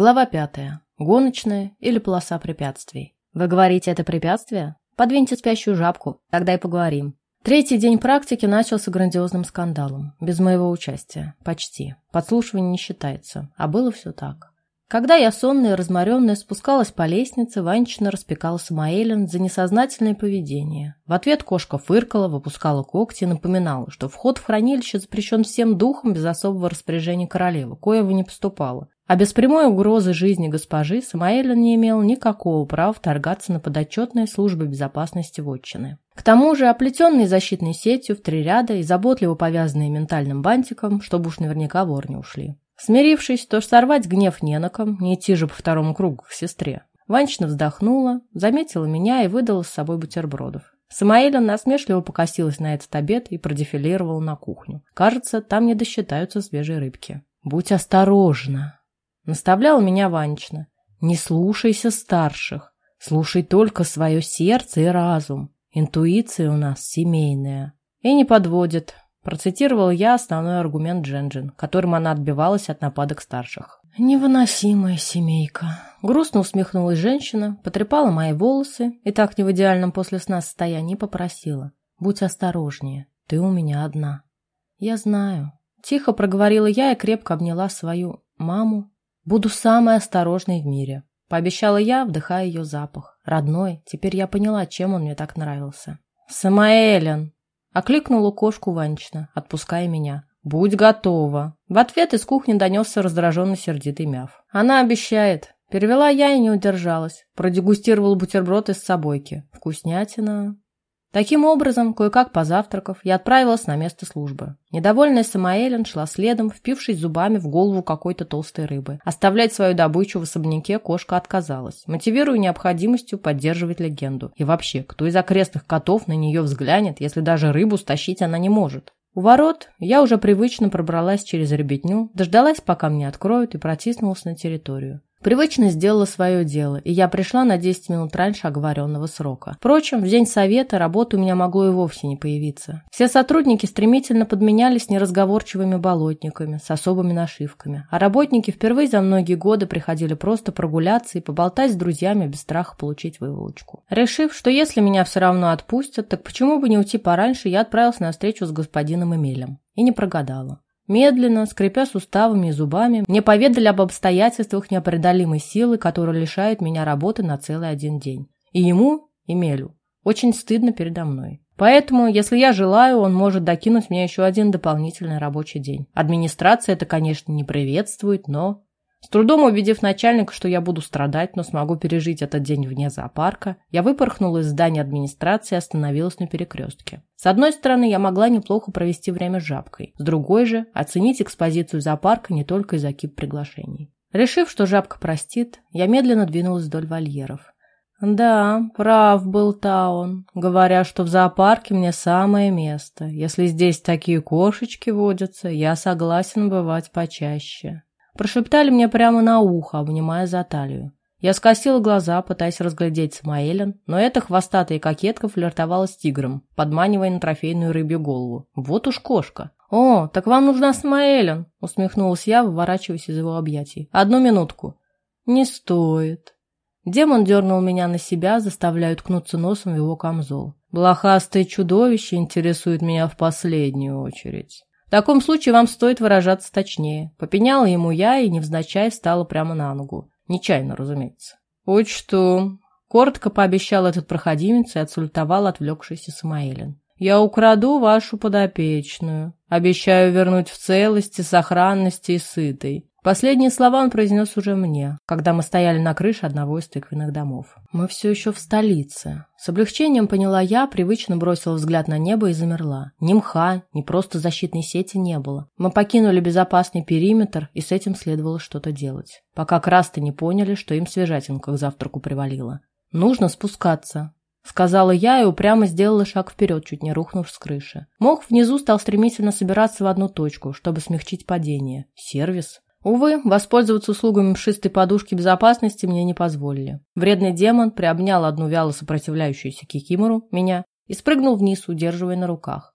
Глава пятая. Гоночная или полоса препятствий. Вы говорите, это препятствие? Подвиньте спящую жабку, тогда и поговорим. Третий день практики начался грандиозным скандалом. Без моего участия. Почти. Подслушивание не считается. А было все так. Когда я сонная и разморенная спускалась по лестнице, Ванечна распекала Самоэлен за несознательное поведение. В ответ кошка фыркала, выпускала когти и напоминала, что вход в хранилище запрещен всем духом без особого распоряжения королевы, коего не поступало. А без прямой угрозы жизни госпожи Самаэлен не имел никакого права вторгаться на подотчетные службы безопасности вотчины. К тому же, оплетенные защитной сетью в три ряда и заботливо повязанные ментальным бантиком, чтобы уж наверняка вор не ушли. Смирившись, то сорвать гнев не на ком, не идти же по второму кругу к сестре. Ванечна вздохнула, заметила меня и выдала с собой бутербродов. Самаэля насмешливо покосилась на этот обед и продефилировала на кухню. Кажется, там не досчитаются свежей рыбки. «Будь осторожна!» Наставлял меня Ванечна. Не слушайся старших. Слушай только свое сердце и разум. Интуиция у нас семейная. И не подводит. Процитировал я основной аргумент Дженджин, которым она отбивалась от нападок старших. «Невыносимая семейка». Грустно усмехнулась женщина, потрепала мои волосы и так не в идеальном после сна состоянии попросила. «Будь осторожнее, ты у меня одна». «Я знаю». Тихо проговорила я и крепко обняла свою маму, Буду самой осторожной в мире. Пообещала я, вдыхая ее запах. Родной, теперь я поняла, чем он мне так нравился. «Самаэлен!» — окликнула кошку Ванечна, отпуская меня. «Будь готова!» В ответ из кухни донесся раздраженно сердитый мяв. «Она обещает!» Перевела я и не удержалась. Продегустировала бутерброд из собойки. Вкуснятина. Таким образом, кое-как позавтракав, я отправилась на место службы. Недовольная Самаэлен шла следом, впившись зубами в голову какой-то толстой рыбы. Оставлять свою добычу в особняке кошка отказалась, мотивируя необходимостью поддерживать легенду. И вообще, кто из окрестных котов на нее взглянет, если даже рыбу стащить она не может? У ворот я уже привычно пробралась через ребятню, дождалась, пока мне откроют, и протиснулась на территорию. Привычно сделала свое дело, и я пришла на 10 минут раньше оговоренного срока. Впрочем, в день совета работы у меня могло и вовсе не появиться. Все сотрудники стремительно подменялись неразговорчивыми болотниками с особыми нашивками, а работники впервые за многие годы приходили просто прогуляться и поболтать с друзьями без страха получить выволочку. Решив, что если меня все равно отпустят, так почему бы не уйти пораньше, я отправилась на встречу с господином Эмилем. И не прогадала. Медленно, скрипя суставами и зубами, мне поведали об обстоятельствах непреодолимой силы, которая лишает меня работы на целый один день. И ему, Эмелю, очень стыдно передо мной. Поэтому, если я желаю, он может докинуть мне еще один дополнительный рабочий день. Администрация это, конечно, не приветствует, но... С трудом убедив начальника, что я буду страдать, но смогу пережить этот день вне зоопарка, я выпорхнула из здания администрации и остановилась на перекрестке. С одной стороны, я могла неплохо провести время с жабкой, с другой же – оценить экспозицию зоопарка не только из-за кип приглашений. Решив, что жабка простит, я медленно двинулась вдоль вольеров. Да, прав был Таун, говоря, что в зоопарке мне самое место. Если здесь такие кошечки водятся, я согласен бывать почаще. Прошептали мне прямо на ухо, обнимая за талию. Я скосила глаза, пытаясь разглядеть Самаэлен, но эта хвостатая кокетка флиртовала с тигром, подманивая на трофейную рыбью голову. Вот уж кошка. «О, так вам нужна Самаэлен!» — усмехнулась я, выворачиваясь из его объятий. «Одну минутку». «Не стоит». Демон дернул меня на себя, заставляя ткнуться носом в его камзол. «Блохастое чудовище интересует меня в последнюю очередь». В таком случае вам стоит выражаться точнее. Попеняла ему я и невзначай встала прямо на ногу. Нечаянно, разумеется. Учту. Коротко пообещал этот проходимец и отсультовал отвлекшийся Самаэлин. Я украду вашу подопечную. Обещаю вернуть в целости, сохранности и сытой. Последние слова он произнес уже мне, когда мы стояли на крыше одного из тыквенных домов. Мы все еще в столице. С облегчением поняла я, привычно бросила взгляд на небо и замерла. Ни мха, ни просто защитной сети не было. Мы покинули безопасный периметр, и с этим следовало что-то делать. Пока красты не поняли, что им свежатинка к завтраку привалила. Нужно спускаться. Сказала я и упрямо сделала шаг вперед, чуть не рухнув с крыши. Мох внизу стал стремительно собираться в одну точку, чтобы смягчить падение. Сервис? Увы, воспользоваться услугами мшистой подушки безопасности мне не позволили. Вредный демон приобнял одну вяло сопротивляющуюся кикимору, меня, и спрыгнул вниз, удерживая на руках.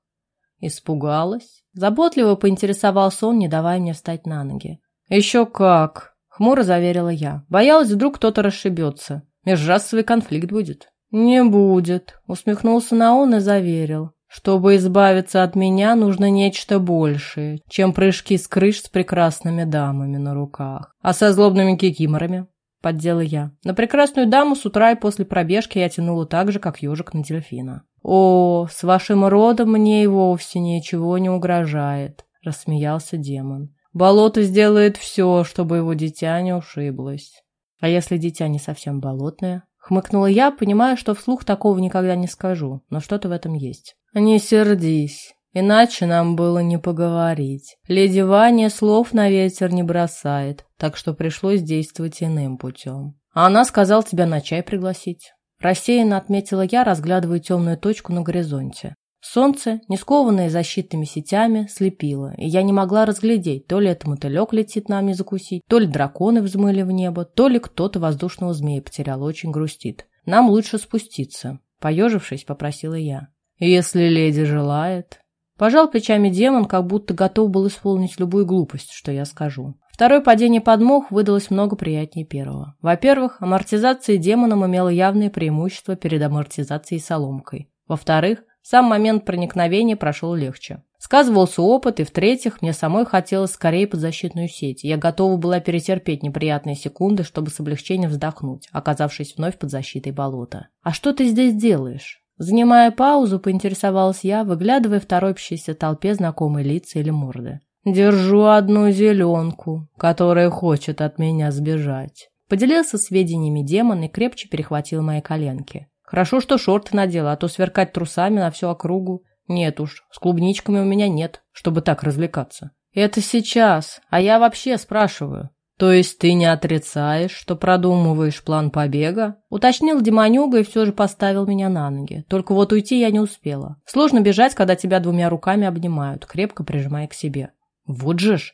Испугалась. Заботливо поинтересовался он, не давая мне встать на ноги. «Еще как!» — Хмуро заверила я. Боялась, вдруг кто-то расшибется. Межрасовый конфликт будет. Не будет, усмехнулся Наон и заверил. Чтобы избавиться от меня, нужно нечто большее, чем прыжки с крыш с прекрасными дамами на руках. А со злобными кикиморами? Поддела я. На прекрасную даму с утра и после пробежки я тянула так же, как ежик на дельфина. «О, с вашим родом мне и вовсе ничего не угрожает», — рассмеялся демон. «Болото сделает все, чтобы его дитя не ушиблось». «А если дитя не совсем болотное?» Хмыкнула я, понимая, что вслух такого никогда не скажу, но что-то в этом есть. «Не сердись, иначе нам было не поговорить. Леди Ваня слов на ветер не бросает, так что пришлось действовать иным путем. А она сказала тебя на чай пригласить». Рассеянно отметила я, разглядывая темную точку на горизонте. Солнце, не скованное защитными сетями, слепило, и я не могла разглядеть, то ли это мотылек летит нами закусить, то ли драконы взмыли в небо, то ли кто-то воздушного змея потерял, очень грустит. Нам лучше спуститься. Поежившись, попросила я. Если леди желает. Пожал плечами демон, как будто готов был исполнить любую глупость, что я скажу. Второе падение под мох выдалось много приятнее первого. Во-первых, амортизация демоном имела явное преимущество перед амортизацией соломкой. Во-вторых, сам момент проникновения прошел легче. Сказывался опыт, и в-третьих, мне самой хотелось скорее под защитную сеть. Я готова была перетерпеть неприятные секунды, чтобы с облегчением вздохнуть, оказавшись вновь под защитой болота. «А что ты здесь делаешь?» Занимая паузу, поинтересовалась я, выглядывая в торопящейся толпе знакомые лица или морды. «Держу одну зеленку, которая хочет от меня сбежать». Поделился сведениями демон и крепче перехватил мои коленки. «Хорошо, что шорты надела, а то сверкать трусами на всю округу. Нет уж, с клубничками у меня нет, чтобы так развлекаться». «Это сейчас, а я вообще спрашиваю, «То есть ты не отрицаешь, что продумываешь план побега?» Уточнил Демонюга и все же поставил меня на ноги. Только вот уйти я не успела. Сложно бежать, когда тебя двумя руками обнимают, крепко прижимая к себе. «Вот же ж!»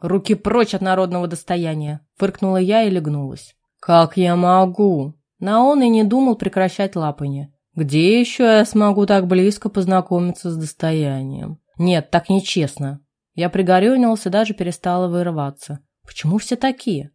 «Руки прочь от народного достояния!» Фыркнула я и легнулась. «Как я могу?» На он и не думал прекращать лапанье. «Где еще я смогу так близко познакомиться с достоянием?» «Нет, так нечестно!» Я пригорюнился, даже перестала вырываться. Почему все такие?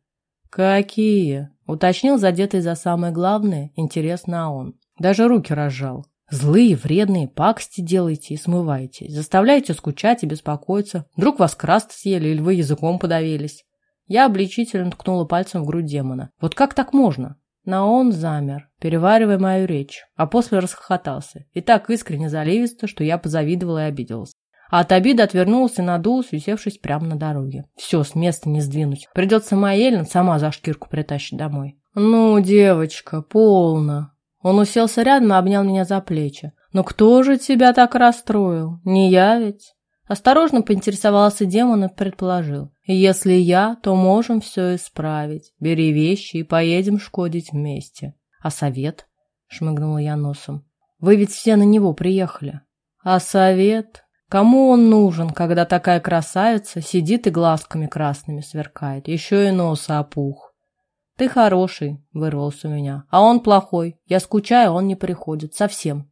Какие? Уточнил задетый за самое главное, интересно а он. Даже руки разжал. Злые, вредные, пакости делайте и смывайте. Заставляете скучать и беспокоиться. Вдруг вас краст съели или вы языком подавились. Я обличительно ткнула пальцем в грудь демона. Вот как так можно? Наон замер, переваривая мою речь, а после расхохотался. И так искренне заливисто, что я позавидовала и обиделась. А от обиды отвернулся и надулся, усевшись прямо на дороге. Все, с места не сдвинуть. Придется Маэлен сама за шкирку притащить домой. «Ну, девочка, полно!» Он уселся рядом и обнял меня за плечи. «Но кто же тебя так расстроил? Не я ведь?» Осторожно поинтересовался демон и предположил. «Если я, то можем все исправить. Бери вещи и поедем шкодить вместе». «А совет?» — шмыгнула я носом. «Вы ведь все на него приехали». «А совет?» Кому он нужен, когда такая красавица сидит и глазками красными сверкает, еще и нос опух? Ты хороший, вырвался у меня, а он плохой. Я скучаю, он не приходит, совсем.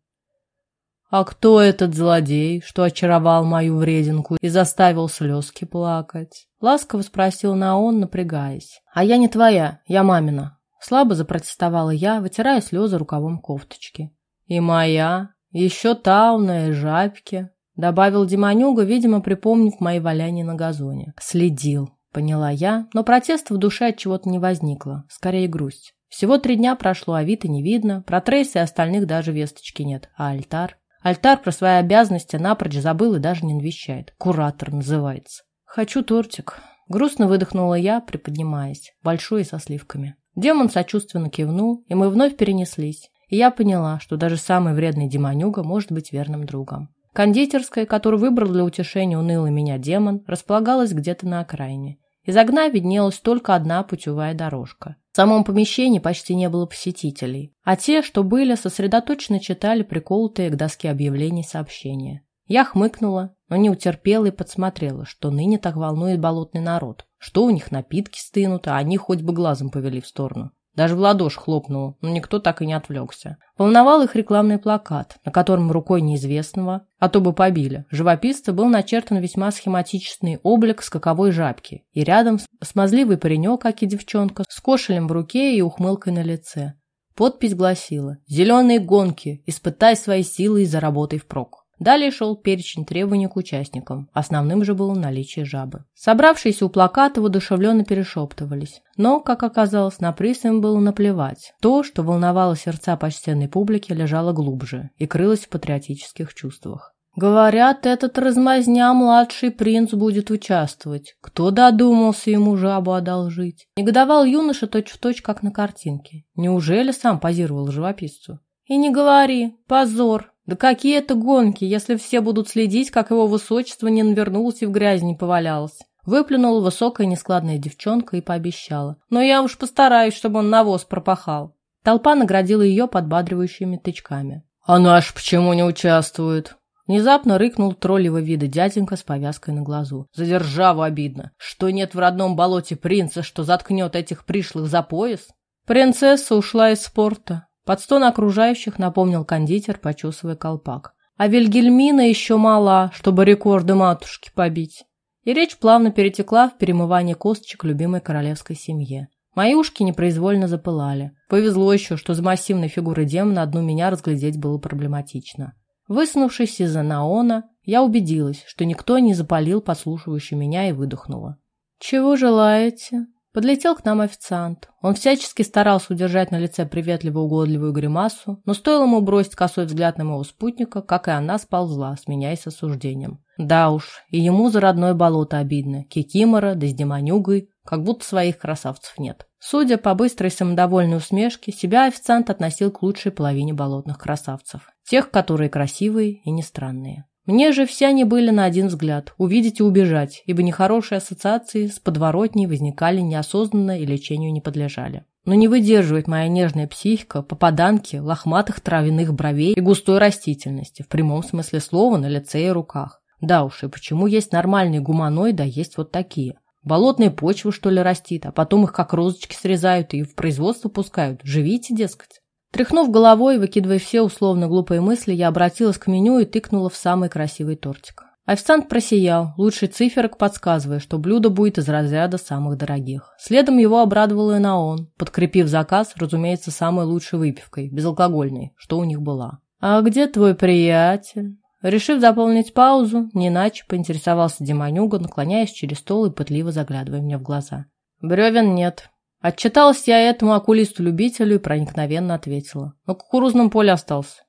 А кто этот злодей, что очаровал мою врединку и заставил слезки плакать? Ласково спросил Наон, напрягаясь. А я не твоя, я мамина. Слабо запротестовала я, вытирая слезы рукавом кофточки. И моя, еще та умная жабки, Добавил Демонюга, видимо, припомнив мои валяния на газоне. Следил, поняла я, но протеста в душе от чего-то не возникло, скорее грусть. Всего три дня прошло, а Вита не видно, про Трейса и остальных даже весточки нет. А альтар? Альтар про свои обязанности напрочь забыл и даже не навещает. Куратор называется. Хочу тортик. Грустно выдохнула я, приподнимаясь, большой и со сливками. Демон сочувственно кивнул, и мы вновь перенеслись. И я поняла, что даже самый вредный демонюга может быть верным другом. Кондитерская, которую выбрал для утешения унылый меня демон, располагалась где-то на окраине. Из окна виднелась только одна путевая дорожка. В самом помещении почти не было посетителей, а те, что были, сосредоточенно читали приколотые к доске объявлений сообщения. Я хмыкнула, но не утерпела и подсмотрела, что ныне так волнует болотный народ, что у них напитки стынут, а они хоть бы глазом повели в сторону. Даже в ладошь хлопнула, но никто так и не отвлекся. Волновал их рекламный плакат, на котором рукой неизвестного, а то бы побили, живописца был начертан весьма схематичный облик скаковой жабки, и рядом смазливый паренек, как и девчонка, с кошелем в руке и ухмылкой на лице. Подпись гласила «Зеленые гонки, испытай свои силы и заработай впрок». Далее шел перечень требований к участникам. Основным же было наличие жабы. Собравшиеся у плаката воодушевленно перешептывались. Но, как оказалось, на приз им было наплевать. То, что волновало сердца почтенной публики, лежало глубже и крылось в патриотических чувствах. Говорят, этот размазня младший принц будет участвовать. Кто додумался ему жабу одолжить? Негодовал юноша точь-в-точь, точь, как на картинке. Неужели сам позировал живописцу? И не говори, позор, да какие это гонки, если все будут следить, как его высочество не навернулся и в грязи не повалялось. Выплюнула высокая нескладная девчонка и пообещала. Но я уж постараюсь, чтобы он навоз пропахал. Толпа наградила ее подбадривающими тычками. «А наш почему не участвует?» Внезапно рыкнул троллевого вида дяденька с повязкой на глазу. За державу обидно. Что нет в родном болоте принца, что заткнет этих пришлых за пояс? Принцесса ушла из спорта. Под стон окружающих напомнил кондитер, почесывая колпак. А Вильгельмина еще мала, чтобы рекорды матушки побить. И речь плавно перетекла в перемывание косточек любимой королевской семье. Мои ушки непроизвольно запылали. Повезло еще, что за массивной фигурой демона одну меня разглядеть было проблематично. Высунувшись из-за наона, я убедилась, что никто не запалил подслушивающую меня и выдохнула. «Чего желаете?» Подлетел к нам официант. Он всячески старался удержать на лице приветливо-угодливую гримасу, но стоило ему бросить косой взгляд на моего спутника, как и она сползла, сменяясь осуждением. Да уж, и ему за родное болото обидно. Кикимора, да с демонюгой, как будто своих красавцев нет. Судя по быстрой самодовольной усмешке, себя официант относил к лучшей половине болотных красавцев. Тех, которые красивые и не странные. Мне же все они были на один взгляд – увидеть и убежать, ибо нехорошие ассоциации с подворотней возникали неосознанно и лечению не подлежали. Но не выдерживает моя нежная психика попаданки, лохматых травяных бровей и густой растительности, в прямом смысле слова, на лице и руках. Да уж, и почему есть нормальные гуманоиды, а есть вот такие? Болотные почвы, что ли, растит, а потом их как розочки срезают и в производство пускают. Живите, дескать. Тряхнув головой, выкидывая все условно глупые мысли, я обратилась к меню и тыкнула в самый красивый тортик. Официант просиял, лучший циферок подсказывая, что блюдо будет из разряда самых дорогих. Следом его обрадовал и Наон, подкрепив заказ, разумеется, самой лучшей выпивкой, безалкогольной, что у них была. «А где твой приятель?» Решив заполнить паузу, не поинтересовался Демонюга, наклоняясь через стол и пытливо заглядывая мне в глаза. «Бревен нет», Отчиталась я этому окулисту-любителю и проникновенно ответила. На кукурузном поле остался.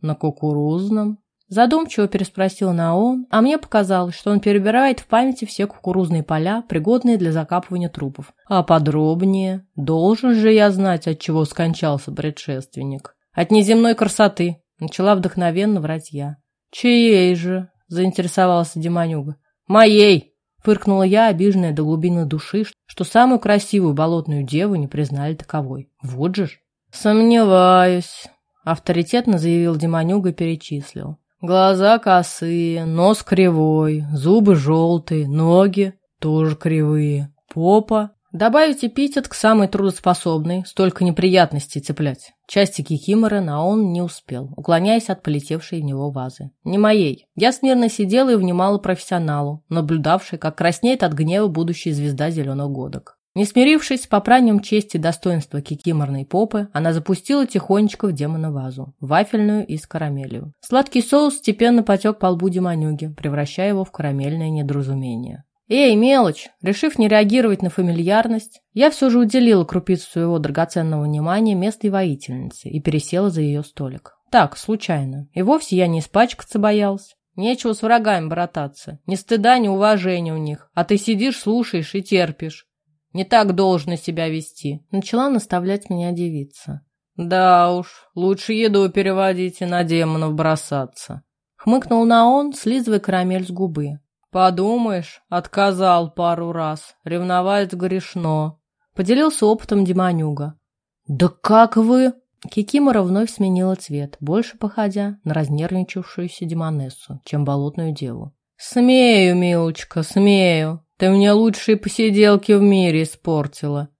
На кукурузном? Задумчиво переспросил Наон, а мне показалось, что он перебирает в памяти все кукурузные поля, пригодные для закапывания трупов. А подробнее? Должен же я знать, от чего скончался предшественник. От неземной красоты. Начала вдохновенно врать я. Чьей же? Заинтересовался Демонюга. Моей! Фыркнула я, обиженная до глубины души, что самую красивую болотную деву не признали таковой. Вот же ж. Сомневаюсь, авторитетно заявил Демонюга и перечислил. Глаза косые, нос кривой, зубы желтые, ноги тоже кривые, попа Добавить эпитет к самой трудоспособной, столько неприятностей цеплять. Части кикимора на он не успел, уклоняясь от полетевшей в него вазы. Не моей. Я смирно сидела и внимала профессионалу, наблюдавшей, как краснеет от гнева будущая звезда зеленых годок. Не смирившись с попранием чести и достоинства кикиморной попы, она запустила тихонечко в демона вазу, вафельную и с карамелью. Сладкий соус степенно потек по лбу демонюги, превращая его в карамельное недоразумение. «Эй, мелочь!» Решив не реагировать на фамильярность, я все же уделила крупицу своего драгоценного внимания местной воительнице и пересела за ее столик. Так, случайно. И вовсе я не испачкаться боялась. Нечего с врагами брататься. Ни стыда, ни уважения у них. А ты сидишь, слушаешь и терпишь. Не так должно себя вести. Начала наставлять меня девица. Да уж, лучше еду переводить и на демонов бросаться. Хмыкнул на он, слизывая карамель с губы. Подумаешь, отказал пару раз. Ревновать грешно. Поделился опытом Демонюга. Да как вы? Кикимора вновь сменила цвет, больше походя на разнервничавшуюся демонессу, чем болотную деву. «Смею, милочка, смею. Ты мне лучшие посиделки в мире испортила».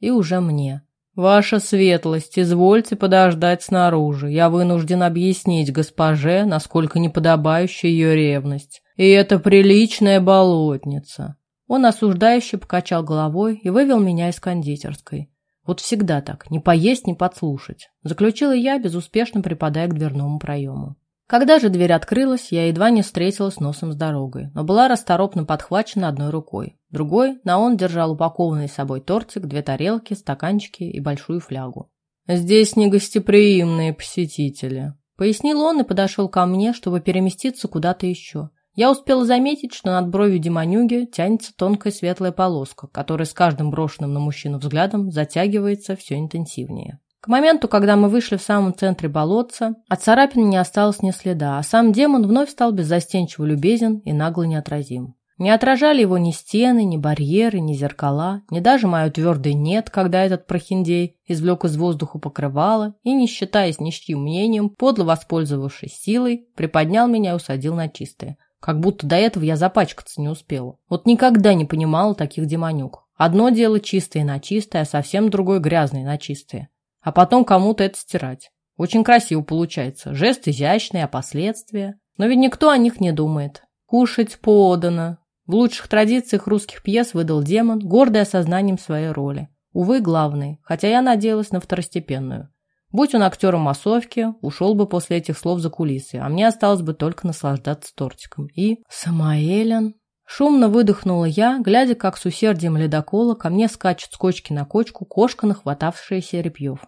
И уже мне. «Ваша светлость, извольте подождать снаружи. Я вынужден объяснить госпоже, насколько неподобающая ее ревность. И это приличная болотница». Он осуждающе покачал головой и вывел меня из кондитерской. Вот всегда так, не поесть, не подслушать. Заключила я, безуспешно припадая к дверному проему. Когда же дверь открылась, я едва не встретилась носом с дорогой, но была расторопно подхвачена одной рукой. Другой на он держал упакованный собой тортик, две тарелки, стаканчики и большую флягу. «Здесь не гостеприимные посетители», — пояснил он и подошел ко мне, чтобы переместиться куда-то еще. Я успела заметить, что над бровью демонюги тянется тонкая светлая полоска, которая с каждым брошенным на мужчину взглядом затягивается все интенсивнее. К моменту, когда мы вышли в самом центре болотца, от царапины не осталось ни следа, а сам демон вновь стал беззастенчиво любезен и нагло неотразим. Не отражали его ни стены, ни барьеры, ни зеркала, ни даже мое твердое «нет», когда этот прохиндей извлек из воздуха покрывало и, не считаясь ни с чьим мнением, подло воспользовавшись силой, приподнял меня и усадил на чистое. Как будто до этого я запачкаться не успела. Вот никогда не понимала таких демонюк. Одно дело чистое на чистое, а совсем другое грязное на чистое а потом кому-то это стирать. Очень красиво получается. Жест изящный, а последствия? Но ведь никто о них не думает. Кушать подано. В лучших традициях русских пьес выдал демон, гордый осознанием своей роли. Увы, главный, хотя я надеялась на второстепенную. Будь он актером массовки, ушел бы после этих слов за кулисы, а мне осталось бы только наслаждаться тортиком. И Самаэлен... Шумно выдохнула я, глядя, как с усердием ледокола ко мне скачут с кочки на кочку кошка, нахватавшаяся репьев.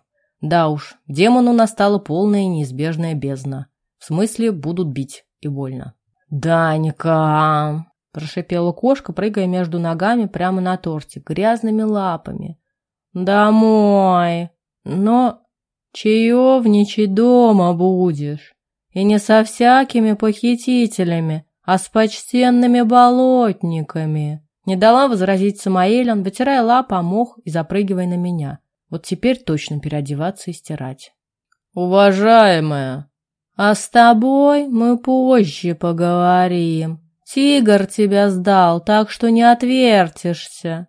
Да уж, демону настала полная неизбежная бездна. В смысле, будут бить и больно. «Данька!» – прошипела кошка, прыгая между ногами прямо на тортик, грязными лапами. «Домой! Но чаевничать дома будешь. И не со всякими похитителями, а с почтенными болотниками!» Не дала возразить Самаэлен, вытирая лапы о мох и запрыгивая на меня. Вот теперь точно переодеваться и стирать. «Уважаемая, а с тобой мы позже поговорим. Тигр тебя сдал, так что не отвертишься».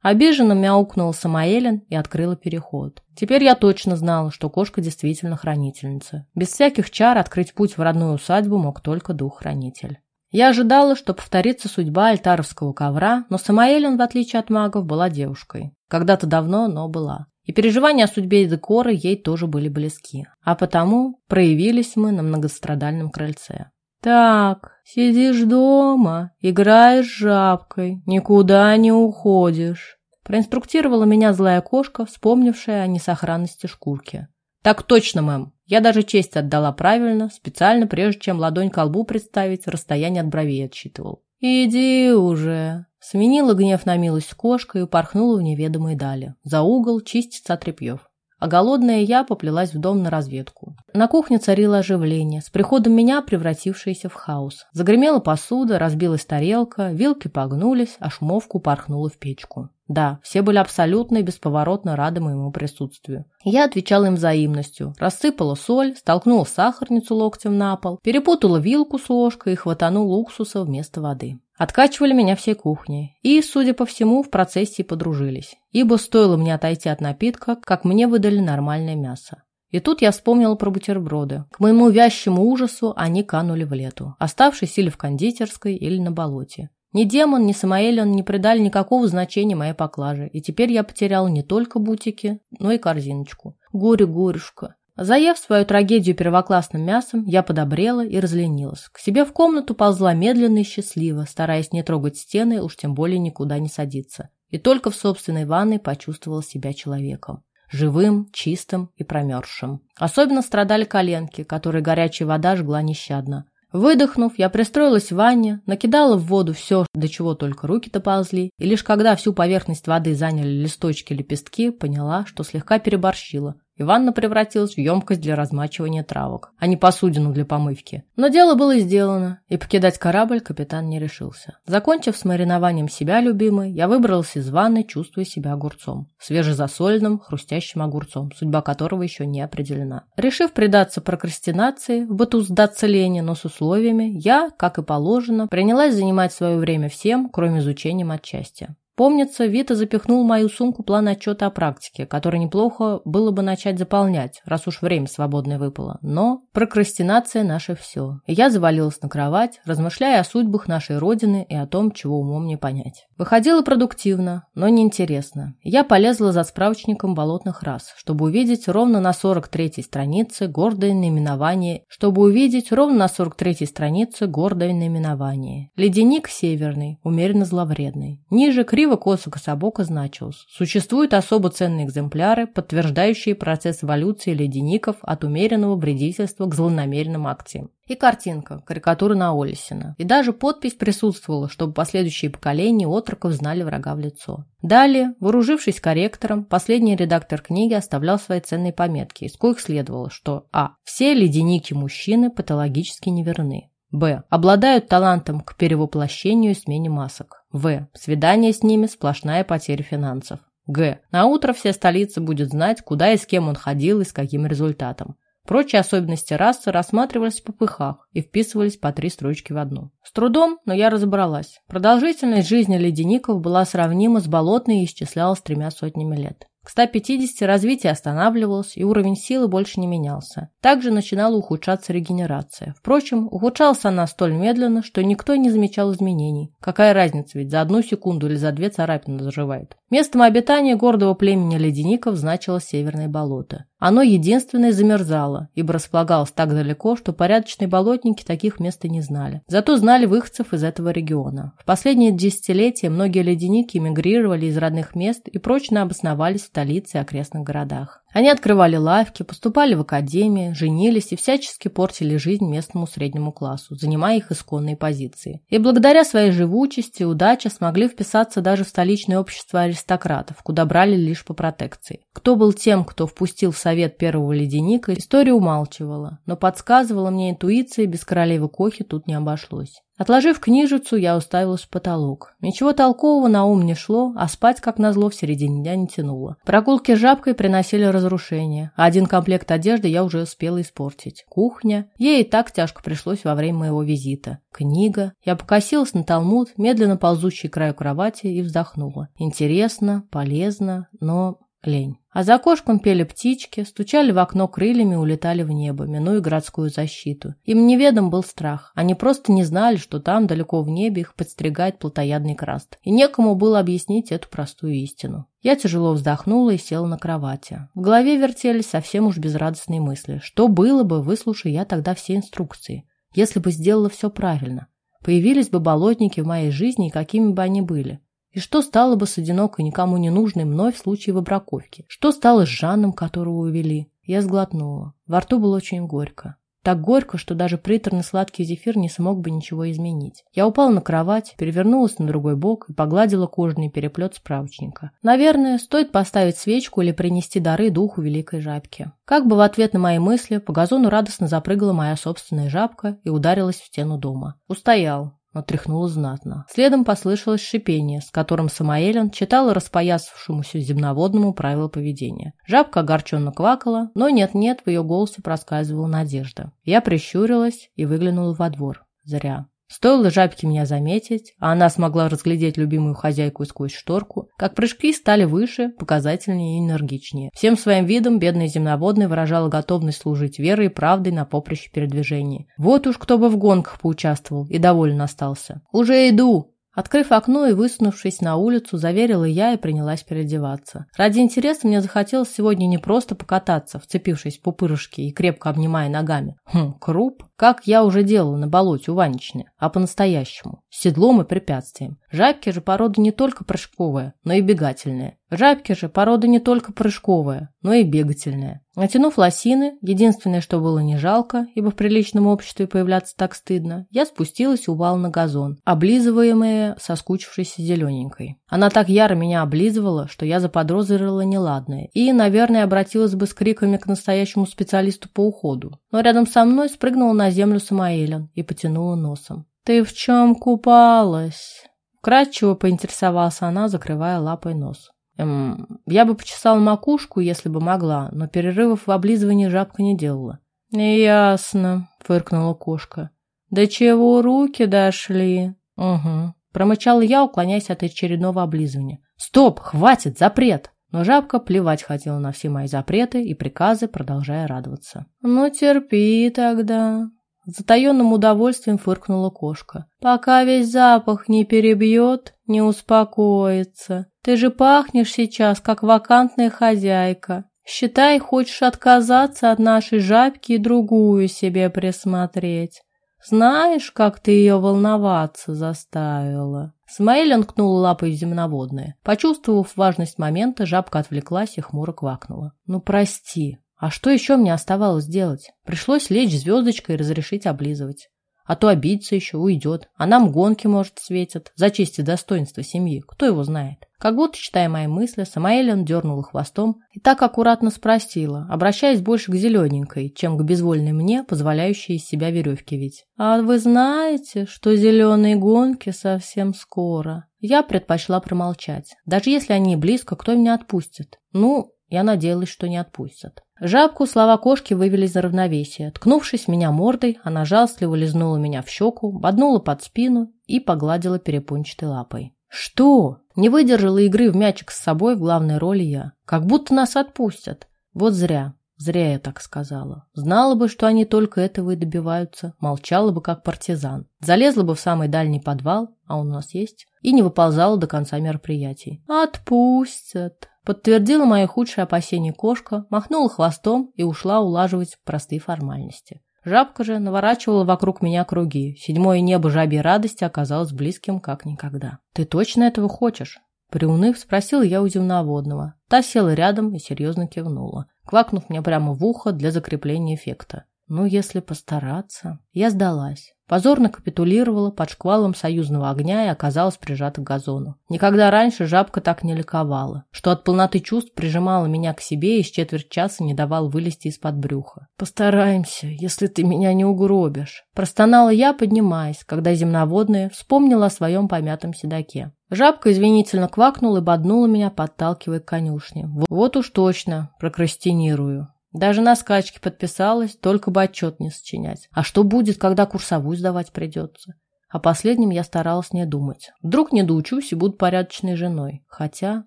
Обиженно мяукнул Самаэлен и открыла переход. Теперь я точно знала, что кошка действительно хранительница. Без всяких чар открыть путь в родную усадьбу мог только дух-хранитель. Я ожидала, что повторится судьба альтаровского ковра, но Самаэлен, в отличие от магов, была девушкой. Когда-то давно, но была. И переживания о судьбе Декора ей тоже были близки. А потому проявились мы на многострадальном крыльце. «Так, сидишь дома, играешь жабкой, никуда не уходишь», проинструктировала меня злая кошка, вспомнившая о несохранности шкурки. «Так точно, мэм. Я даже честь отдала правильно, специально, прежде чем ладонь к колбу представить, расстояние от бровей отсчитывал». «Иди уже», Сменила гнев на милость кошка и упорхнула в неведомые дали. За угол чистится от репьев. А голодная я поплелась в дом на разведку. На кухне царило оживление, с приходом меня превратившееся в хаос. Загремела посуда, разбилась тарелка, вилки погнулись, а шмовку порхнула в печку. Да, все были абсолютно и бесповоротно рады моему присутствию. Я отвечала им взаимностью. Рассыпала соль, столкнула сахарницу локтем на пол, перепутала вилку с ложкой и хватанула уксуса вместо воды. Откачивали меня всей кухни и, судя по всему, в процессе подружились, ибо стоило мне отойти от напитка, как мне выдали нормальное мясо. И тут я вспомнила про бутерброды. К моему вящему ужасу они канули в лету, оставшись или в кондитерской, или на болоте. Ни демон, ни Самаэлен не придали никакого значения моей поклаже, и теперь я потерял не только бутики, но и корзиночку. Горе-горюшка. Заев свою трагедию первоклассным мясом, я подобрела и разленилась. К себе в комнату ползла медленно и счастливо, стараясь не трогать стены, уж тем более никуда не садиться. И только в собственной ванной почувствовала себя человеком. Живым, чистым и промерзшим. Особенно страдали коленки, которые горячая вода жгла нещадно. Выдохнув, я пристроилась в ванне, накидала в воду все, до чего только руки доползли, и лишь когда всю поверхность воды заняли листочки-лепестки, поняла, что слегка переборщила, и ванна превратилась в емкость для размачивания травок, а не посудину для помывки. Но дело было сделано, и покидать корабль капитан не решился. Закончив с маринованием себя любимой, я выбрался из ванны, чувствуя себя огурцом. Свежезасоленным, хрустящим огурцом, судьба которого еще не определена. Решив предаться прокрастинации, в быту сдаться лени, но с условиями, я, как и положено, принялась занимать свое время всем, кроме изучения матчасти. Помнится, Вита запихнул в мою сумку план отчета о практике, который неплохо было бы начать заполнять, раз уж время свободное выпало. Но прокрастинация – наше все. И я завалилась на кровать, размышляя о судьбах нашей Родины и о том, чего умом не понять. Выходило продуктивно, но неинтересно. Я полезла за справочником болотных рас, чтобы увидеть ровно на 43-й странице гордое наименование, чтобы увидеть ровно на 43-й странице гордое наименование. Ледяник северный, умеренно зловредный. Ниже криво криво-косо-кособоко значилось. Существуют особо ценные экземпляры, подтверждающие процесс эволюции ледяников от умеренного вредительства к злонамеренным акциям. И картинка, карикатура на Олесина. И даже подпись присутствовала, чтобы последующие поколения отроков знали врага в лицо. Далее, вооружившись корректором, последний редактор книги оставлял свои ценные пометки, из коих следовало, что а. Все леденики-мужчины патологически неверны. Б. Обладают талантом к перевоплощению и смене масок. В. Свидание с ними – сплошная потеря финансов. Г. На утро вся столица будет знать, куда и с кем он ходил и с каким результатом. Прочие особенности расы рассматривались в попыхах и вписывались по три строчки в одну. С трудом, но я разобралась. Продолжительность жизни ледяников была сравнима с болотной и исчислялась тремя сотнями лет. К 150 развитие останавливалось, и уровень силы больше не менялся. Также начинала ухудшаться регенерация. Впрочем, ухудшалась она столь медленно, что никто не замечал изменений. Какая разница, ведь за одну секунду или за две царапины заживает. Местом обитания гордого племени ледяников значилось Северное болото. Оно единственное замерзало, ибо располагалось так далеко, что порядочные болотники таких мест и не знали. Зато знали выходцев из этого региона. В последние десятилетия многие ледяники эмигрировали из родных мест и прочно обосновались в столице и окрестных городах. Они открывали лавки, поступали в академии, женились и всячески портили жизнь местному среднему классу, занимая их исконные позиции. И благодаря своей живучести удаче смогли вписаться даже в столичное общество аристократов, куда брали лишь по протекции. Кто был тем, кто впустил в совет первого леденика, история умалчивала, но подсказывала мне интуиция, без королевы Кохи тут не обошлось. Отложив книжицу, я уставилась в потолок. Ничего толкового на ум не шло, а спать, как назло, в середине дня не тянуло. Прогулки с жабкой приносили разрушение, а один комплект одежды я уже успела испортить. Кухня. Ей и так тяжко пришлось во время моего визита. Книга. Я покосилась на талмуд, медленно ползущий к краю кровати, и вздохнула. Интересно, полезно, но лень. А за окошком пели птички, стучали в окно крыльями улетали в небо, минуя городскую защиту. Им неведом был страх. Они просто не знали, что там, далеко в небе, их подстерегает плотоядный краст. И некому было объяснить эту простую истину. Я тяжело вздохнула и села на кровати. В голове вертелись совсем уж безрадостные мысли. Что было бы, выслушай я тогда все инструкции, если бы сделала все правильно? Появились бы болотники в моей жизни, и какими бы они были. И что стало бы с одинокой, никому не нужной мной в случае выбраковки? Что стало с Жанном, которого увели? Я сглотнула. Во рту было очень горько. Так горько, что даже приторно-сладкий зефир не смог бы ничего изменить. Я упала на кровать, перевернулась на другой бок и погладила кожаный переплет справочника. Наверное, стоит поставить свечку или принести дары духу великой жабки. Как бы в ответ на мои мысли, по газону радостно запрыгала моя собственная жабка и ударилась в стену дома. Устоял но тряхнуло знатно. Следом послышалось шипение, с которым Самаэлен читал распоясавшемуся земноводному правила поведения. Жабка огорченно квакала, но нет-нет, в ее голосе проскальзывала надежда. Я прищурилась и выглянула во двор. Зря. Стоило жабке меня заметить, а она смогла разглядеть любимую хозяйку сквозь шторку, как прыжки стали выше, показательнее и энергичнее. Всем своим видом бедная земноводная выражала готовность служить верой и правдой на поприще передвижения. Вот уж кто бы в гонках поучаствовал и доволен остался. «Уже иду!» Открыв окно и высунувшись на улицу, заверила я и принялась переодеваться. Ради интереса мне захотелось сегодня не просто покататься, вцепившись в пупырышки и крепко обнимая ногами. Хм, круп? Как я уже делала на болоте у Ванечны, а по-настоящему. С седлом и препятствием. Жабки же порода не только прыжковая, но и бегательная. Жабки же порода не только прыжковая, но и бегательная. Натянув лосины, единственное, что было не жалко, ибо в приличном обществе появляться так стыдно, я спустилась и упала на газон, облизываемая соскучившейся зелененькой. Она так яро меня облизывала, что я заподозрила неладное и, наверное, обратилась бы с криками к настоящему специалисту по уходу. Но рядом со мной спрыгнула на землю Самаэлен и потянула носом. «Ты в чем купалась?» Кратчево поинтересовалась она, закрывая лапой нос. Эм, я бы почесала макушку, если бы могла, но перерывов в облизывании жабка не делала. «Ясно», — фыркнула кошка. «До чего руки дошли?» «Угу», Промычал я, уклоняясь от очередного облизывания. Стоп, хватит, запрет! Но жабка плевать хотела на все мои запреты и приказы, продолжая радоваться. «Ну, терпи тогда», с затаенным удовольствием фыркнула кошка. «Пока весь запах не перебьет, не успокоится. Ты же пахнешь сейчас, как вакантная хозяйка. Считай, хочешь отказаться от нашей жабки и другую себе присмотреть. Знаешь, как ты ее волноваться заставила?» Смаэль ткнула лапой в земноводное. Почувствовав важность момента, жабка отвлеклась и хмуро квакнула. «Ну, прости, а что еще мне оставалось делать? Пришлось лечь звездочкой и разрешить облизывать. А то обидится еще, уйдет. А нам гонки, может, светят. За честь и достоинство семьи. Кто его знает? Как будто, читая мои мысли, Самаэлен дернула хвостом и так аккуратно спросила, обращаясь больше к зелененькой, чем к безвольной мне, позволяющей из себя веревки ведь. «А вы знаете, что зеленые гонки совсем скоро?» Я предпочла промолчать. Даже если они близко, кто меня отпустит? Ну, я надеялась, что не отпустят. Жабку слова кошки вывели из равновесия. Ткнувшись меня мордой, она жалостливо лизнула меня в щеку, боднула под спину и погладила перепончатой лапой. «Что?» Не выдержала игры в мячик с собой в главной роли я. Как будто нас отпустят. Вот зря. Зря я так сказала. Знала бы, что они только этого и добиваются, молчала бы как партизан. Залезла бы в самый дальний подвал, а он у нас есть, и не выползала до конца мероприятий. «Отпустят!» Подтвердила мои худшие опасения кошка, махнула хвостом и ушла улаживать простые формальности. Жабка же наворачивала вокруг меня круги. Седьмое небо жабьей радости оказалось близким как никогда. «Ты точно этого хочешь?» Приуныв, спросила я у земноводного. Та села рядом и серьезно кивнула, квакнув мне прямо в ухо для закрепления эффекта. Ну, если постараться... Я сдалась. Позорно капитулировала под шквалом союзного огня и оказалась прижата к газону. Никогда раньше жабка так не ликовала, что от полноты чувств прижимала меня к себе и с четверть часа не давал вылезти из-под брюха. «Постараемся, если ты меня не угробишь», – простонала я, поднимаясь, когда земноводная вспомнила о своем помятом седаке. Жабка извинительно квакнула и боднула меня, подталкивая к конюшне. «Вот уж точно, прокрастинирую». Даже на скачке подписалась, только бы отчет не сочинять. А что будет, когда курсовую сдавать придется? О последнем я старалась не думать. Вдруг не доучусь и буду порядочной женой. Хотя...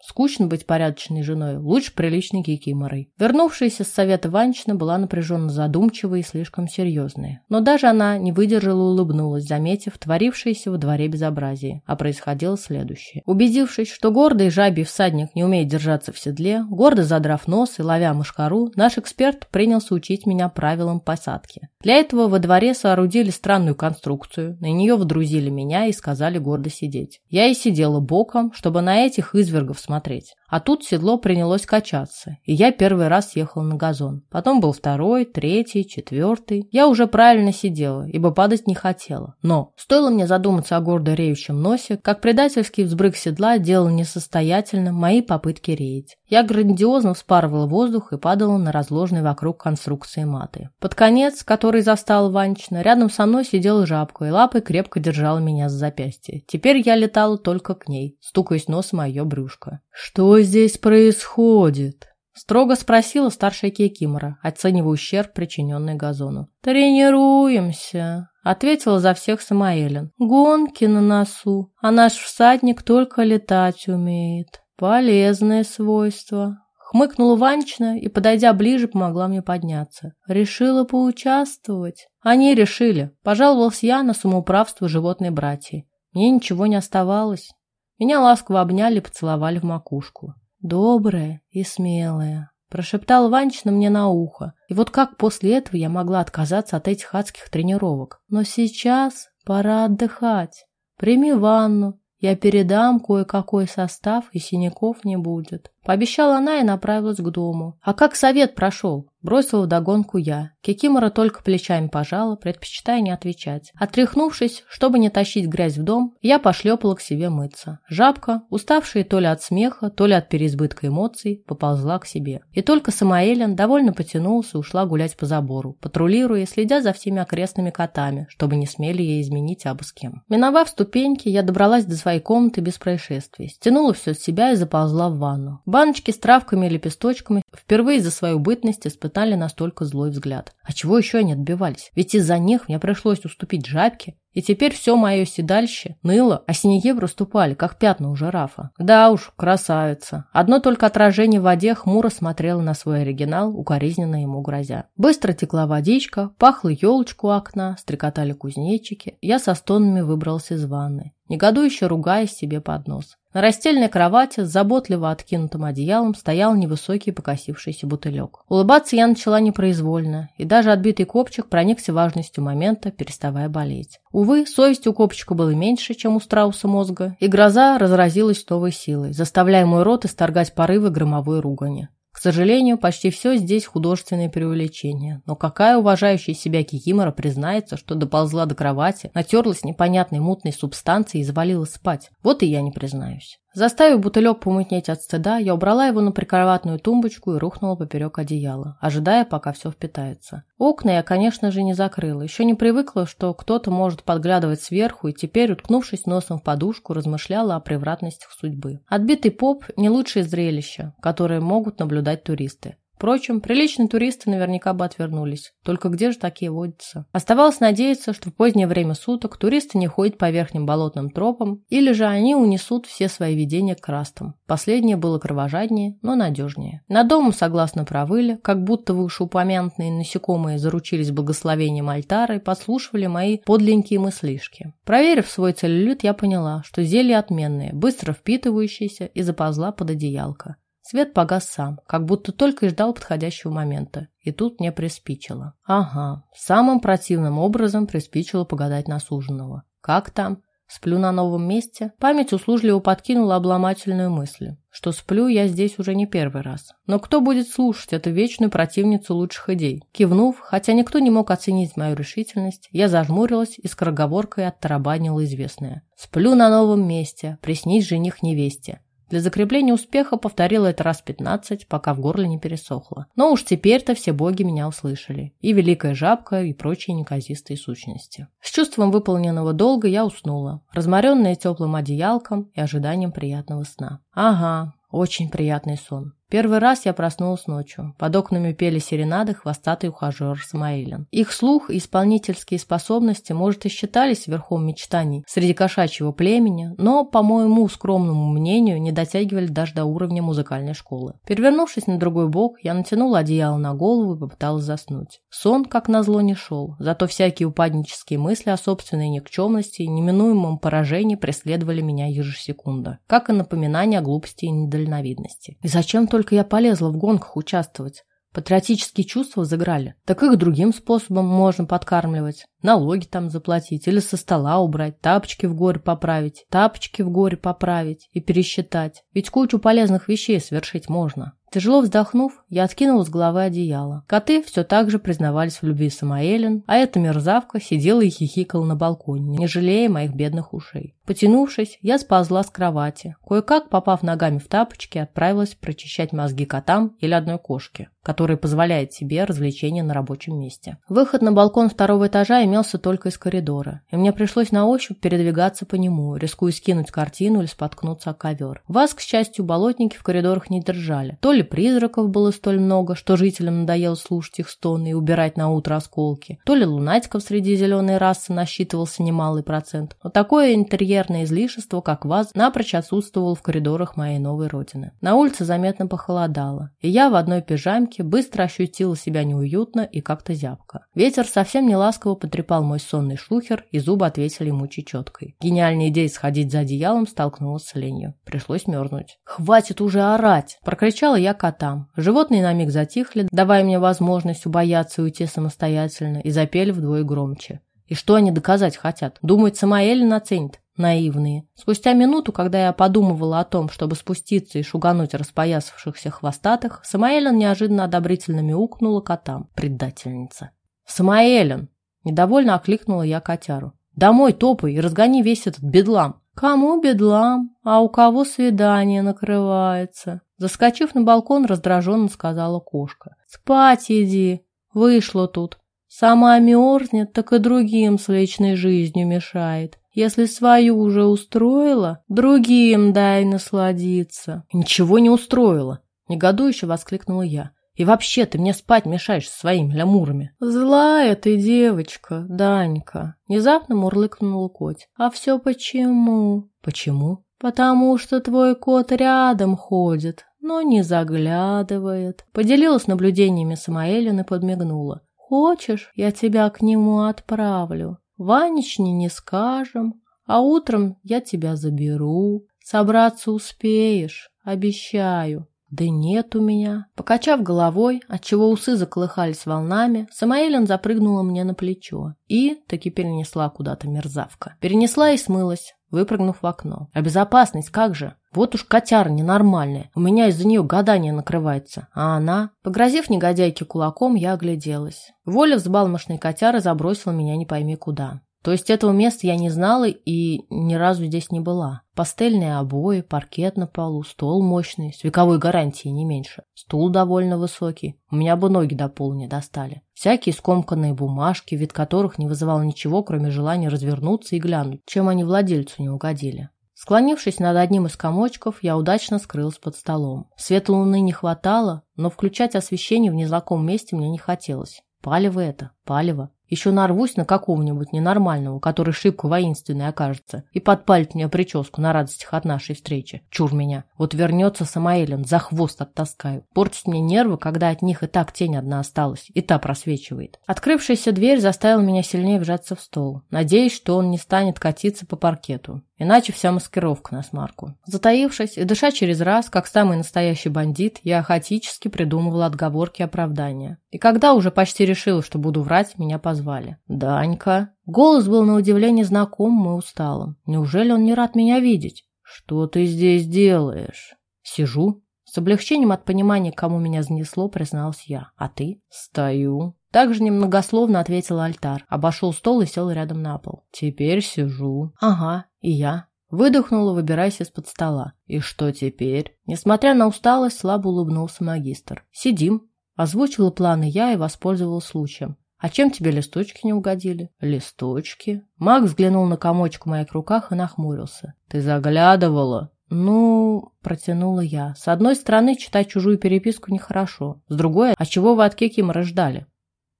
Скучно быть порядочной женой, лучше приличной кикиморой. Вернувшаяся с совета Ванечна была напряженно задумчивой и слишком серьезной. Но даже она не выдержала и улыбнулась, заметив творившееся во дворе безобразие. А происходило следующее. Убедившись, что гордый жабий всадник не умеет держаться в седле, гордо задрав нос и ловя мушкару, наш эксперт принялся учить меня правилам посадки. Для этого во дворе соорудили странную конструкцию, на нее вдрузили меня и сказали гордо сидеть. Я и сидела боком, чтобы на этих извергов смотреть. А тут седло принялось качаться, и я первый раз ехал на газон. Потом был второй, третий, четвертый. Я уже правильно сидела, ибо падать не хотела. Но стоило мне задуматься о гордо реющем носе, как предательский взбрык седла делал несостоятельным мои попытки реять. Я грандиозно вспарывала воздух и падала на разложенной вокруг конструкции маты. Под конец, который застал Ванечна, рядом со мной сидела жабка и лапой крепко держала меня за запястье. Теперь я летала только к ней, стукаясь носом о ее брюшко. «Что здесь происходит?» Строго спросила старшая Кикимора, оценивая ущерб, причиненный газону. «Тренируемся», — ответила за всех Самаэлен. «Гонки на носу, а наш всадник только летать умеет. Полезное свойство». Хмыкнула Ванечна и, подойдя ближе, помогла мне подняться. Решила поучаствовать. Они решили. Пожаловался я на самоуправство животной братьи. Мне ничего не оставалось. Меня ласково обняли и поцеловали в макушку. «Добрая и смелая», – прошептал Ванечна мне на ухо. И вот как после этого я могла отказаться от этих адских тренировок? Но сейчас пора отдыхать. Прими ванну, я передам кое-какой состав, и синяков не будет. Пообещала она и направилась к дому. А как совет прошел? Бросила вдогонку я. Кикимора только плечами пожала, предпочитая не отвечать. Отряхнувшись, чтобы не тащить грязь в дом, я пошлепала к себе мыться. Жабка, уставшая то ли от смеха, то ли от переизбытка эмоций, поползла к себе. И только Самаэлен довольно потянулся и ушла гулять по забору, патрулируя и следя за всеми окрестными котами, чтобы не смели ей изменить абы с кем. Миновав ступеньки, я добралась до своей комнаты без происшествий, стянула все с себя и заползла в ванну. Баночки с травками и лепесточками впервые за свою бытность испытали настолько злой взгляд. А чего еще они отбивались? Ведь из-за них мне пришлось уступить жабке, И теперь все мое седалище ныло, а синяки проступали, как пятна у жирафа. Да уж, красавица. Одно только отражение в воде хмуро смотрело на свой оригинал, укоризненно ему грозя. Быстро текла водичка, пахло елочку у окна, стрекотали кузнечики. Я со стонами выбрался из ванны негодующе ругаясь себе под нос. На растельной кровати с заботливо откинутым одеялом стоял невысокий покосившийся бутылек. Улыбаться я начала непроизвольно, и даже отбитый копчик проникся важностью момента, переставая болеть. Увы, совести у копчика было меньше, чем у страуса мозга, и гроза разразилась новой силой, заставляя мой рот исторгать порывы громовой ругани. К сожалению, почти все здесь художественное преувеличение. Но какая уважающая себя кикимора признается, что доползла до кровати, натерлась непонятной мутной субстанцией и завалилась спать? Вот и я не признаюсь. Заставив бутылек помутнеть от стыда, я убрала его на прикроватную тумбочку и рухнула поперек одеяла, ожидая, пока все впитается. Окна я, конечно же, не закрыла. Еще не привыкла, что кто-то может подглядывать сверху, и теперь, уткнувшись носом в подушку, размышляла о превратностях судьбы. Отбитый поп – не лучшее зрелище, которое могут наблюдать туристы. Впрочем, приличные туристы наверняка бы отвернулись. Только где же такие водятся? Оставалось надеяться, что в позднее время суток туристы не ходят по верхним болотным тропам, или же они унесут все свои видения к растам. Последнее было кровожаднее, но надежнее. На домом согласно провыли, как будто вышеупомянутые насекомые заручились благословением альтара и подслушивали мои подленькие мыслишки. Проверив свой целлюлит, я поняла, что зелье отменное, быстро впитывающееся и заползла под одеялко. Свет погас сам, как будто только и ждал подходящего момента. И тут мне приспичило. Ага, самым противным образом приспичило погадать на суженого. Как там? Сплю на новом месте? Память услужливо подкинула обломательную мысль, что сплю я здесь уже не первый раз. Но кто будет слушать эту вечную противницу лучших идей? Кивнув, хотя никто не мог оценить мою решительность, я зажмурилась и скороговоркой оттарабанила известное. Сплю на новом месте, приснись жених невесте. Для закрепления успеха повторила это раз пятнадцать, пока в горле не пересохло. Но уж теперь-то все боги меня услышали. И великая жабка, и прочие неказистые сущности. С чувством выполненного долга я уснула, разморенная теплым одеялком и ожиданием приятного сна. Ага, очень приятный сон. Первый раз я проснулась ночью. Под окнами пели серенады хвостатый ухажер Самаилин. Их слух и исполнительские способности, может, и считались верхом мечтаний среди кошачьего племени, но, по моему скромному мнению, не дотягивали даже до уровня музыкальной школы. Перевернувшись на другой бок, я натянула одеяло на голову и попыталась заснуть. Сон, как назло, не шел, зато всякие упаднические мысли о собственной никчемности и неминуемом поражении преследовали меня ежесекунда, как и напоминание о глупости и недальновидности. И зачем только только я полезла в гонках участвовать. Патриотические чувства заграли. Так их другим способом можно подкармливать. Налоги там заплатить или со стола убрать, тапочки в горе поправить, тапочки в горе поправить и пересчитать. Ведь кучу полезных вещей совершить можно. Тяжело вздохнув, я откинула с головы одеяло. Коты все так же признавались в любви Самоэлен, а эта мерзавка сидела и хихикала на балконе, не жалея моих бедных ушей. Потянувшись, я сползла с кровати. Кое-как, попав ногами в тапочки, отправилась прочищать мозги котам или одной кошке, которая позволяет себе развлечения на рабочем месте. Выход на балкон второго этажа имелся только из коридора, и мне пришлось на ощупь передвигаться по нему, рискуя скинуть картину или споткнуться о ковер. Вас, к счастью, болотники в коридорах не держали. То ли призраков было столь много, что жителям надоело слушать их стоны и убирать на утро осколки, то ли лунатиков среди зеленой расы насчитывался немалый процент. Но такое интерьер характерное излишество, как ваз, напрочь отсутствовал в коридорах моей новой родины. На улице заметно похолодало, и я в одной пижамке быстро ощутила себя неуютно и как-то зябко. Ветер совсем не ласково потрепал мой сонный шухер, и зубы ответили ему чечеткой. Гениальная идея сходить за одеялом столкнулась с ленью. Пришлось мерзнуть. «Хватит уже орать!» – прокричала я котам. Животные на миг затихли, давая мне возможность убояться и уйти самостоятельно, и запели вдвое громче. И что они доказать хотят? Думают, Самаэль оценит? наивные. Спустя минуту, когда я подумывала о том, чтобы спуститься и шугануть распоясавшихся хвостатых, Самаэлен неожиданно одобрительно мяукнула котам. Предательница. «Самаэлен!» – недовольно окликнула я котяру. «Домой топай и разгони весь этот бедлам!» «Кому бедлам? А у кого свидание накрывается?» Заскочив на балкон, раздраженно сказала кошка. «Спать иди! Вышло тут. Сама мерзнет, так и другим с личной жизнью мешает. Если свою уже устроила, другим дай насладиться. Ничего не устроила, негодующе воскликнула я. И вообще, ты мне спать мешаешь своими лямурами. Злая ты девочка, Данька. Внезапно мурлыкнула коть. А все почему? Почему? Потому что твой кот рядом ходит, но не заглядывает. Поделилась наблюдениями Самаэлин и подмигнула. Хочешь, я тебя к нему отправлю? Ванечне не скажем, а утром я тебя заберу. Собраться успеешь, обещаю. Да нет у меня. Покачав головой, отчего усы заколыхались волнами, Самаэлин запрыгнула мне на плечо и таки перенесла куда-то мерзавка. Перенесла и смылась, выпрыгнув в окно. А безопасность как же? Вот уж котяра ненормальная. У меня из-за нее гадание накрывается. А она... Погрозив негодяйке кулаком, я огляделась. Воля взбалмошной котяры забросила меня не пойми куда. То есть этого места я не знала и ни разу здесь не была. Пастельные обои, паркет на полу, стол мощный, с вековой гарантией не меньше. Стул довольно высокий, у меня бы ноги до пола не достали. Всякие скомканные бумажки, вид которых не вызывал ничего, кроме желания развернуться и глянуть, чем они владельцу не угодили. Склонившись над одним из комочков, я удачно скрылась под столом. Света луны не хватало, но включать освещение в незнакомом месте мне не хотелось. Палево это, палево. Еще нарвусь на какого-нибудь ненормального, который шибко воинственный окажется, и подпалит мне прическу на радостях от нашей встречи. Чур меня. Вот вернется Самаэлен, за хвост оттаскаю. Портит мне нервы, когда от них и так тень одна осталась, и та просвечивает. Открывшаяся дверь заставила меня сильнее вжаться в стол, надеясь, что он не станет катиться по паркету. Иначе вся маскировка на смарку. Затаившись и дыша через раз, как самый настоящий бандит, я хаотически придумывала отговорки и оправдания. И когда уже почти решила, что буду врать, меня позвали. «Данька». Голос был на удивление знакомым и усталым. Неужели он не рад меня видеть? «Что ты здесь делаешь?» «Сижу». С облегчением от понимания, кому меня занесло, призналась я. «А ты?» «Стою». Также немногословно ответил альтар, обошел стол и сел рядом на пол. «Теперь сижу». «Ага, и я». Выдохнула, выбираясь из-под стола. «И что теперь?» Несмотря на усталость, слабо улыбнулся магистр. «Сидим». Озвучила планы я и воспользовал случаем. «А чем тебе листочки не угодили?» «Листочки?» Маг взглянул на комочек в моих руках и нахмурился. «Ты заглядывала?» «Ну...» – протянула я. «С одной стороны, читать чужую переписку нехорошо. С другой, а чего вы от Кикимора ждали?»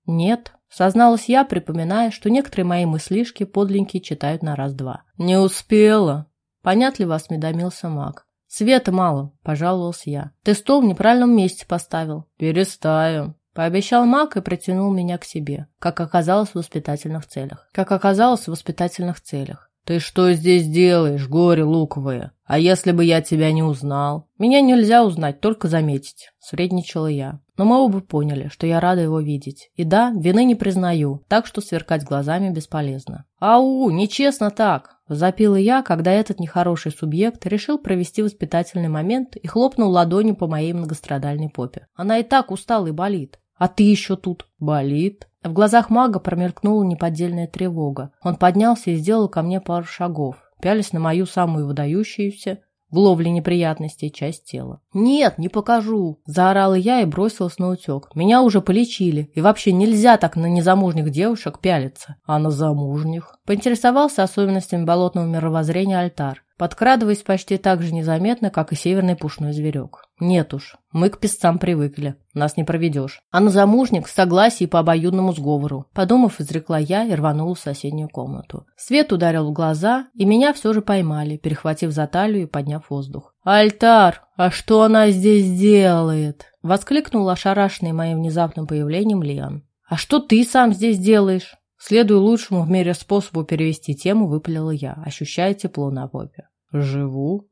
«Нет», — созналась я, припоминая, что некоторые мои мыслишки подленькие читают на раз-два. «Не успела», — понятливо осведомился маг. «Света мало», — пожаловался я. «Ты стол в неправильном месте поставил». «Переставим», — пообещал маг и протянул меня к себе, как оказалось в воспитательных целях. Как оказалось в воспитательных целях. «Ты что здесь делаешь, горе луковое? А если бы я тебя не узнал?» «Меня нельзя узнать, только заметить», — средничала я. Но мы оба поняли, что я рада его видеть. И да, вины не признаю, так что сверкать глазами бесполезно. «Ау, нечестно так!» – запила я, когда этот нехороший субъект решил провести воспитательный момент и хлопнул ладонью по моей многострадальной попе. Она и так устала и болит. «А ты еще тут?» «Болит?» В глазах мага промелькнула неподдельная тревога. Он поднялся и сделал ко мне пару шагов, пялись на мою самую выдающуюся в ловле неприятностей часть тела. «Нет, не покажу!» – заорала я и бросилась на утек. «Меня уже полечили, и вообще нельзя так на незамужних девушек пялиться, а на замужних!» Поинтересовался особенностями болотного мировоззрения альтар подкрадываясь почти так же незаметно, как и северный пушной зверек. Нет уж, мы к песцам привыкли, нас не проведешь. А на замужник в согласии по обоюдному сговору. Подумав, изрекла я и рванула в соседнюю комнату. Свет ударил в глаза, и меня все же поймали, перехватив за талию и подняв воздух. «Альтар, а что она здесь делает?» Воскликнул ошарашенный моим внезапным появлением Лиан. «А что ты сам здесь делаешь?» Следуя лучшему в мире способу перевести тему, выпалила я, ощущая тепло на попе. «Живу?»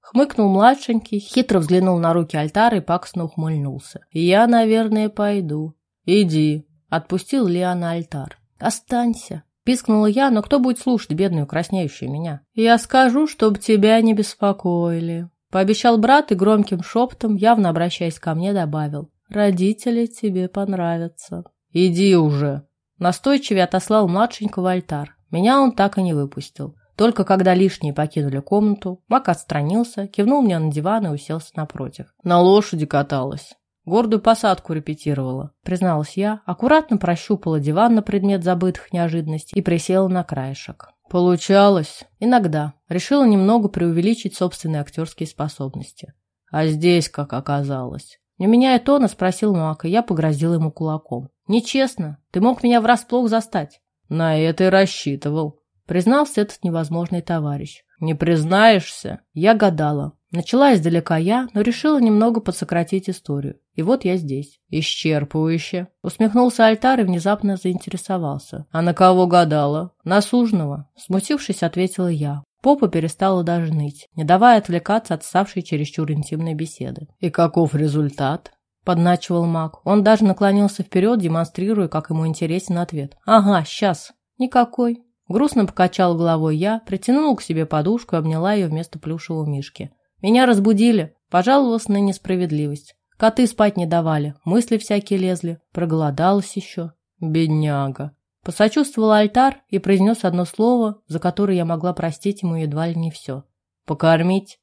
Хмыкнул младшенький, хитро взглянул на руки альтара и пакостно ухмыльнулся. «Я, наверное, пойду». «Иди», — отпустил Лиана альтар. «Останься», — пискнула я, но кто будет слушать бедную краснеющую меня? «Я скажу, чтобы тебя не беспокоили», — пообещал брат и громким шепотом, явно обращаясь ко мне, добавил. «Родители тебе понравятся». «Иди уже», Настойчивее отослал младшенького альтар. Меня он так и не выпустил. Только когда лишние покинули комнату, Мак отстранился, кивнул мне на диван и уселся напротив. На лошади каталась. Гордую посадку репетировала, призналась я, аккуратно прощупала диван на предмет забытых неожиданностей и присела на краешек. Получалось. Иногда. Решила немного преувеличить собственные актерские способности. А здесь как оказалось. Не меняя тона, спросил Мак, и я погрозил ему кулаком. Нечестно. Ты мог меня врасплох застать. На это и рассчитывал. Признался этот невозможный товарищ. Не признаешься? Я гадала. Начала издалека я, но решила немного подсократить историю. И вот я здесь. Исчерпывающе. Усмехнулся Альтар и внезапно заинтересовался. А на кого гадала? На сужного. Смутившись, ответила я. Попа перестала даже ныть, не давая отвлекаться от ставшей чересчур интимной беседы. «И каков результат?» – подначивал маг. Он даже наклонился вперед, демонстрируя, как ему интересен ответ. «Ага, сейчас». «Никакой». Грустно покачал головой я, притянула к себе подушку и обняла ее вместо плюшевого мишки. Меня разбудили, пожаловалась на несправедливость. Коты спать не давали, мысли всякие лезли, проголодалась еще. Бедняга. Посочувствовал альтар и произнес одно слово, за которое я могла простить ему едва ли не все. «Покормить».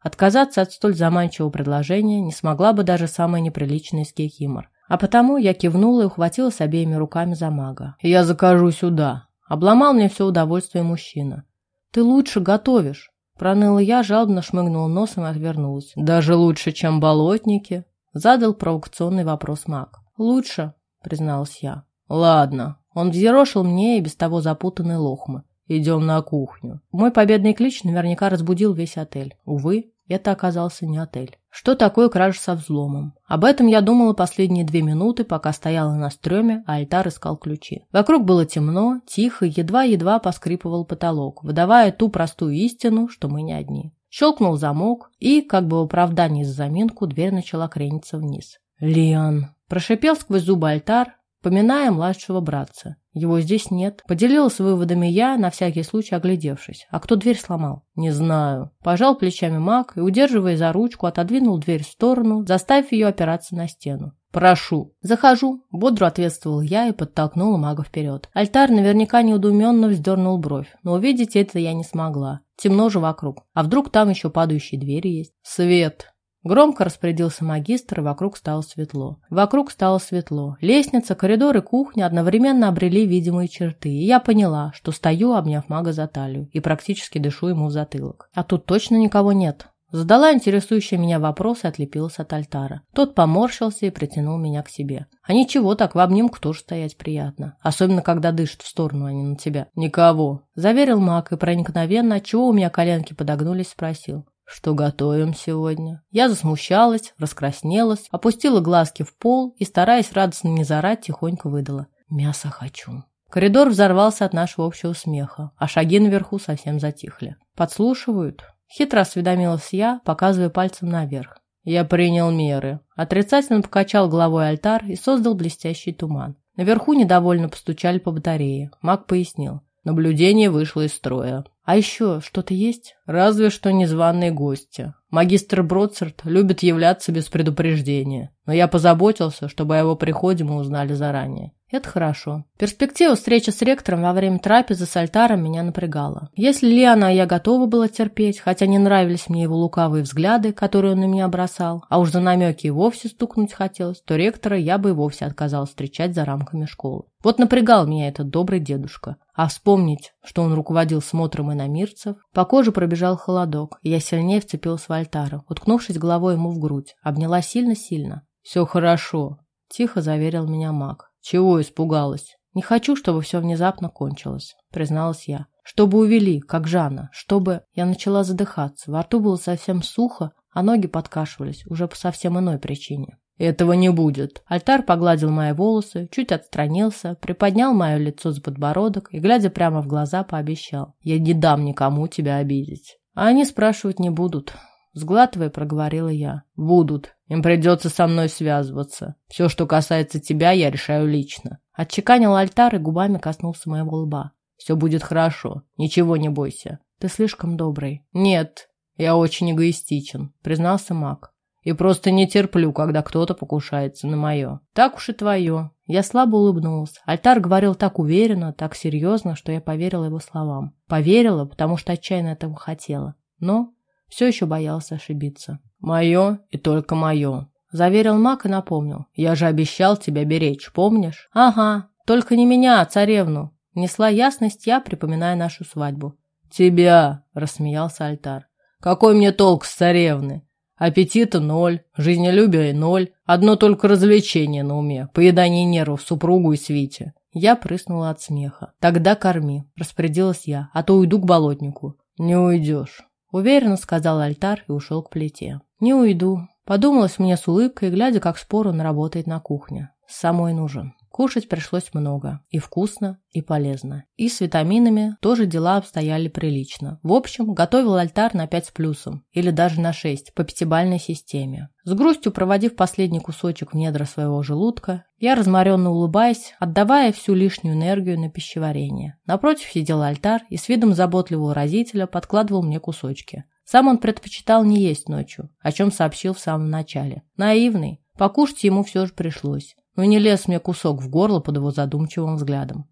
Отказаться от столь заманчивого предложения не смогла бы даже самая неприличная из. А потому я кивнула и ухватилась обеими руками за мага. «Я закажу сюда». Обломал мне все удовольствие мужчина. «Ты лучше готовишь». Проныла я, жалобно шмыгнула носом и отвернулась. «Даже лучше, чем болотники?» Задал провокационный вопрос маг. «Лучше», призналась я. «Ладно, он взъерошил мне и без того запутанные лохмы. «Идем на кухню». Мой победный клич наверняка разбудил весь отель. Увы, это оказался не отель. Что такое кража со взломом? Об этом я думала последние две минуты, пока стояла на стреме, а альтар искал ключи. Вокруг было темно, тихо, едва-едва поскрипывал потолок, выдавая ту простую истину, что мы не одни. Щелкнул замок, и, как бы в оправдании за заминку, дверь начала крениться вниз. «Лиан!» Прошипел сквозь зубы альтар, поминая младшего братца. Его здесь нет. Поделилась выводами я, на всякий случай оглядевшись. А кто дверь сломал? Не знаю. Пожал плечами маг и, удерживая за ручку, отодвинул дверь в сторону, заставив ее опираться на стену. «Прошу». «Захожу», — бодро ответствовал я и подтолкнула мага вперед. Альтар наверняка неудуменно вздернул бровь, но увидеть это я не смогла. Темно же вокруг. А вдруг там еще падающие двери есть? «Свет», Громко распорядился магистр, и вокруг стало светло. Вокруг стало светло. Лестница, коридор и кухня одновременно обрели видимые черты, и я поняла, что стою, обняв мага за талию, и практически дышу ему в затылок. А тут точно никого нет. Задала интересующий меня вопрос и отлепилась от альтара. Тот поморщился и притянул меня к себе. А ничего, так в обнимку тоже стоять приятно. Особенно, когда дышит в сторону, а не на тебя. Никого. Заверил маг и проникновенно, отчего у меня коленки подогнулись, спросил. Что готовим сегодня? Я засмущалась, раскраснелась, опустила глазки в пол и, стараясь радостно не зарать, тихонько выдала. Мясо хочу. Коридор взорвался от нашего общего смеха, а шаги наверху совсем затихли. Подслушивают? Хитро осведомилась я, показывая пальцем наверх. Я принял меры. Отрицательно покачал головой альтар и создал блестящий туман. Наверху недовольно постучали по батарее. Маг пояснил. Наблюдение вышло из строя. А еще что-то есть? Разве что незваные гости. Магистр Бродсерт любит являться без предупреждения, но я позаботился, чтобы о его приходе мы узнали заранее. Это хорошо. Перспектива встречи с ректором во время трапезы с альтаром меня напрягала. Если Лиана я готова была терпеть, хотя не нравились мне его лукавые взгляды, которые он на меня бросал, а уж за намеки и вовсе стукнуть хотелось, то ректора я бы и вовсе отказалась встречать за рамками школы. Вот напрягал меня этот добрый дедушка. А вспомнить, что он руководил смотром иномирцев, по коже пробежал холодок, и я сильнее вцепилась в альтара, уткнувшись головой ему в грудь, обняла сильно-сильно. «Все хорошо», — тихо заверил меня маг. «Чего испугалась?» «Не хочу, чтобы все внезапно кончилось», — призналась я. «Чтобы увели, как Жанна, чтобы...» Я начала задыхаться, во рту было совсем сухо, а ноги подкашивались, уже по совсем иной причине. «Этого не будет». Альтар погладил мои волосы, чуть отстранился, приподнял мое лицо за подбородок и, глядя прямо в глаза, пообещал. «Я не дам никому тебя обидеть». «А они спрашивать не будут», Сглатывая, проговорила я. «Будут. Им придется со мной связываться. Все, что касается тебя, я решаю лично». Отчеканил альтар и губами коснулся моего лба. «Все будет хорошо. Ничего не бойся». «Ты слишком добрый». «Нет, я очень эгоистичен», признался маг. «И просто не терплю, когда кто-то покушается на мое». «Так уж и твое». Я слабо улыбнулась. Альтар говорил так уверенно, так серьезно, что я поверила его словам. Поверила, потому что отчаянно этого хотела. Но все еще боялся ошибиться. «Мое и только мое», — заверил маг и напомнил. «Я же обещал тебя беречь, помнишь?» «Ага, только не меня, а царевну». Несла ясность я, припоминая нашу свадьбу. «Тебя!» — рассмеялся альтар. «Какой мне толк с царевны? Аппетита ноль, жизнелюбия ноль, одно только развлечение на уме, поедание нервов супругу и свите. Я прыснула от смеха. «Тогда корми», – распорядилась я, – «а то уйду к болотнику». «Не уйдешь», – уверенно сказал альтар и ушел к плите. «Не уйду», – подумалось мне с улыбкой, глядя, как спор он работает на кухне. «Самой нужен». Кушать пришлось много. И вкусно, и полезно. И с витаминами тоже дела обстояли прилично. В общем, готовил альтар на 5 с плюсом. Или даже на 6 по пятибалльной системе. С грустью проводив последний кусочек в недра своего желудка, я разморенно улыбаясь, отдавая всю лишнюю энергию на пищеварение. Напротив сидел альтар и с видом заботливого родителя подкладывал мне кусочки. Сам он предпочитал не есть ночью, о чем сообщил в самом начале. Наивный. Покушать ему все же пришлось но не лез мне кусок в горло под его задумчивым взглядом.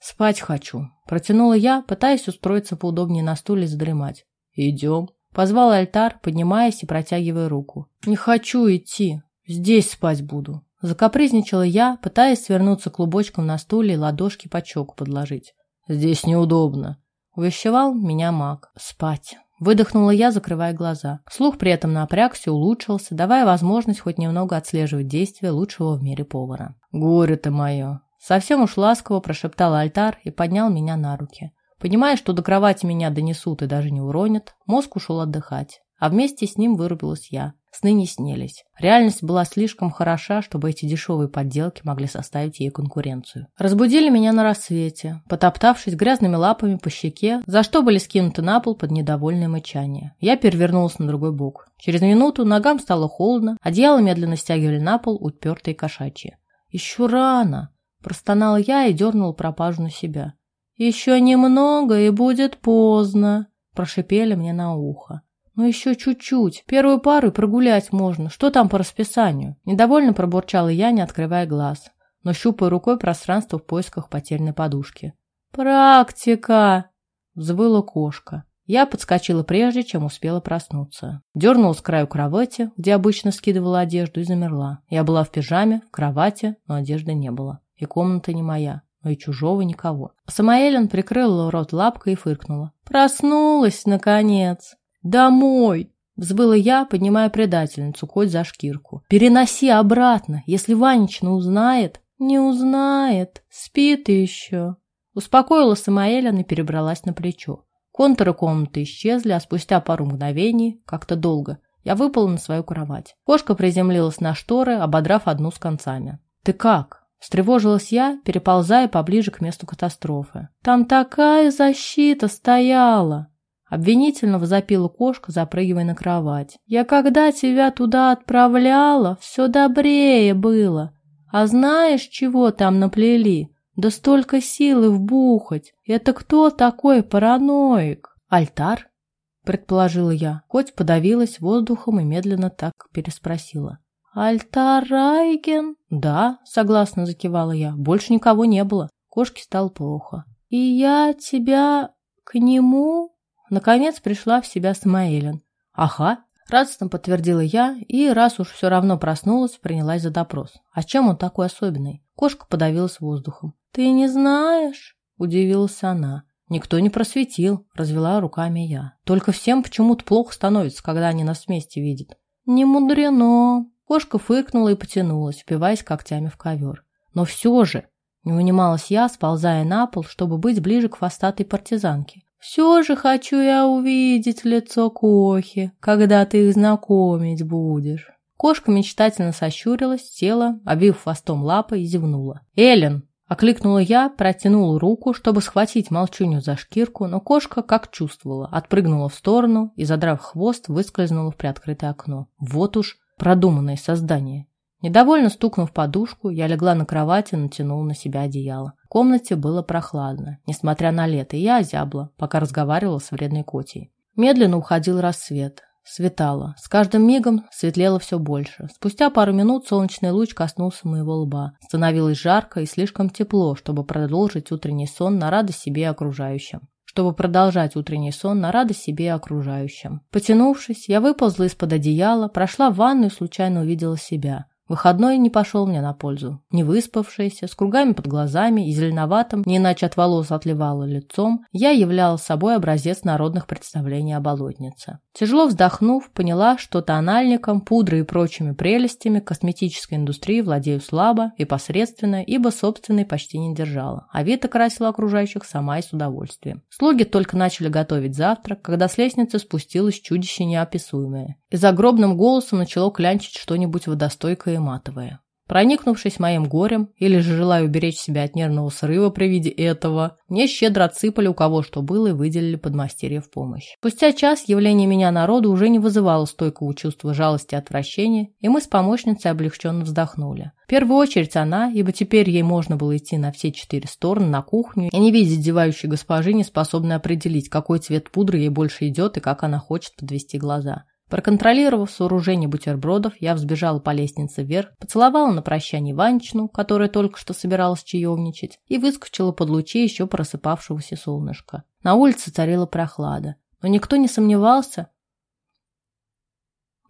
«Спать хочу», — протянула я, пытаясь устроиться поудобнее на стуле и задремать. «Идем», — позвал альтар, поднимаясь и протягивая руку. «Не хочу идти, здесь спать буду», — закапризничала я, пытаясь свернуться клубочком на стуле и ладошки под щеку подложить. «Здесь неудобно», — увещевал меня маг. «Спать». Выдохнула я, закрывая глаза. Слух при этом напрягся, улучшился, давая возможность хоть немного отслеживать действия лучшего в мире повара. «Горе ты мое!» Совсем уж ласково прошептал альтар и поднял меня на руки. Понимая, что до кровати меня донесут и даже не уронят, мозг ушел отдыхать. А вместе с ним вырубилась я. Сны не снились. Реальность была слишком хороша, чтобы эти дешевые подделки могли составить ей конкуренцию. Разбудили меня на рассвете, потоптавшись грязными лапами по щеке, за что были скинуты на пол под недовольное мычание. Я перевернулась на другой бок. Через минуту ногам стало холодно, одеяло медленно стягивали на пол упертые кошачьи. «Еще рано!» – простонала я и дернула пропажу на себя. «Еще немного, и будет поздно!» – прошипели мне на ухо. «Ну еще чуть-чуть. Первую пару прогулять можно. Что там по расписанию?» Недовольно пробурчала я, не открывая глаз, но щупая рукой пространство в поисках потерянной подушки. «Практика!» — взвыла кошка. Я подскочила прежде, чем успела проснуться. Дернула с краю кровати, где обычно скидывала одежду, и замерла. Я была в пижаме, в кровати, но одежды не было. И комната не моя, но и чужого никого. Самоэлен прикрыла рот лапкой и фыркнула. «Проснулась, наконец!» «Домой!» — взбыла я, поднимая предательницу хоть за шкирку. «Переноси обратно, если Ванечна узнает». «Не узнает, спит еще». Успокоила Самаэля и перебралась на плечо. Контуры комнаты исчезли, а спустя пару мгновений, как-то долго, я выпала на свою кровать. Кошка приземлилась на шторы, ободрав одну с концами. «Ты как?» Встревожилась я, переползая поближе к месту катастрофы. «Там такая защита стояла!» Обвинительно возопила кошка, запрыгивая на кровать. «Я когда тебя туда отправляла, все добрее было. А знаешь, чего там наплели? Да столько силы вбухать. Это кто такой параноик?» «Альтар?» — предположила я. Коть подавилась воздухом и медленно так переспросила. «Альтар Райген?» «Да», — согласно закивала я. «Больше никого не было. Кошке стало плохо». «И я тебя к нему?» Наконец пришла в себя Самаэлен. «Ага», — радостно подтвердила я, и, раз уж все равно проснулась, принялась за допрос. «А чем он такой особенный?» Кошка подавилась воздухом. «Ты не знаешь?» — удивилась она. «Никто не просветил», — развела руками я. «Только всем почему-то плохо становится, когда они нас вместе видят». «Не мудрено». Кошка фыркнула и потянулась, впиваясь когтями в ковер. «Но все же...» Не унималась я, сползая на пол, чтобы быть ближе к хвостатой партизанке. Все же хочу я увидеть лицо Кохи, когда ты их знакомить будешь. Кошка мечтательно сощурилась, села, обвив хвостом лапы и зевнула. «Эллен!» – окликнула я, протянула руку, чтобы схватить молчунью за шкирку, но кошка, как чувствовала, отпрыгнула в сторону и, задрав хвост, выскользнула в приоткрытое окно. Вот уж продуманное создание. Недовольно стукнув подушку, я легла на кровать и натянула на себя одеяло. В комнате было прохладно, несмотря на лето, и я озябла, пока разговаривала с вредной котей. Медленно уходил рассвет. Светало. С каждым мигом светлело все больше. Спустя пару минут солнечный луч коснулся моего лба. Становилось жарко и слишком тепло, чтобы продолжить утренний сон на радость себе и окружающим чтобы продолжать утренний сон на радость себе и окружающим. Потянувшись, я выползла из-под одеяла, прошла в ванну и случайно увидела себя. Выходной не пошел мне на пользу. Не выспавшаяся, с кругами под глазами и зеленоватым, не иначе от волос отливала лицом, я являла собой образец народных представлений о болотнице. Тяжело вздохнув, поняла, что тональником, пудрой и прочими прелестями косметической индустрии владею слабо и посредственно, ибо собственной почти не держала, а вид окрасила окружающих сама и с удовольствием. Слуги только начали готовить завтрак, когда с лестницы спустилось чудище неописуемое и загробным голосом начало клянчить что-нибудь водостойкое и матовое. Проникнувшись моим горем или же желая уберечь себя от нервного срыва при виде этого, мне щедро отсыпали у кого что было и выделили подмастерье в помощь. Спустя час явление меня народу уже не вызывало стойкого чувства жалости и отвращения, и мы с помощницей облегченно вздохнули. В первую очередь она, ибо теперь ей можно было идти на все четыре стороны, на кухню, и не видеть зевающей госпожи, не способной определить, какой цвет пудры ей больше идет и как она хочет подвести глаза. Проконтролировав сооружение бутербродов, я взбежала по лестнице вверх, поцеловала на прощание Ванечну, которая только что собиралась чаевничать, и выскочила под лучи еще просыпавшегося солнышка. На улице царила прохлада, но никто не сомневался,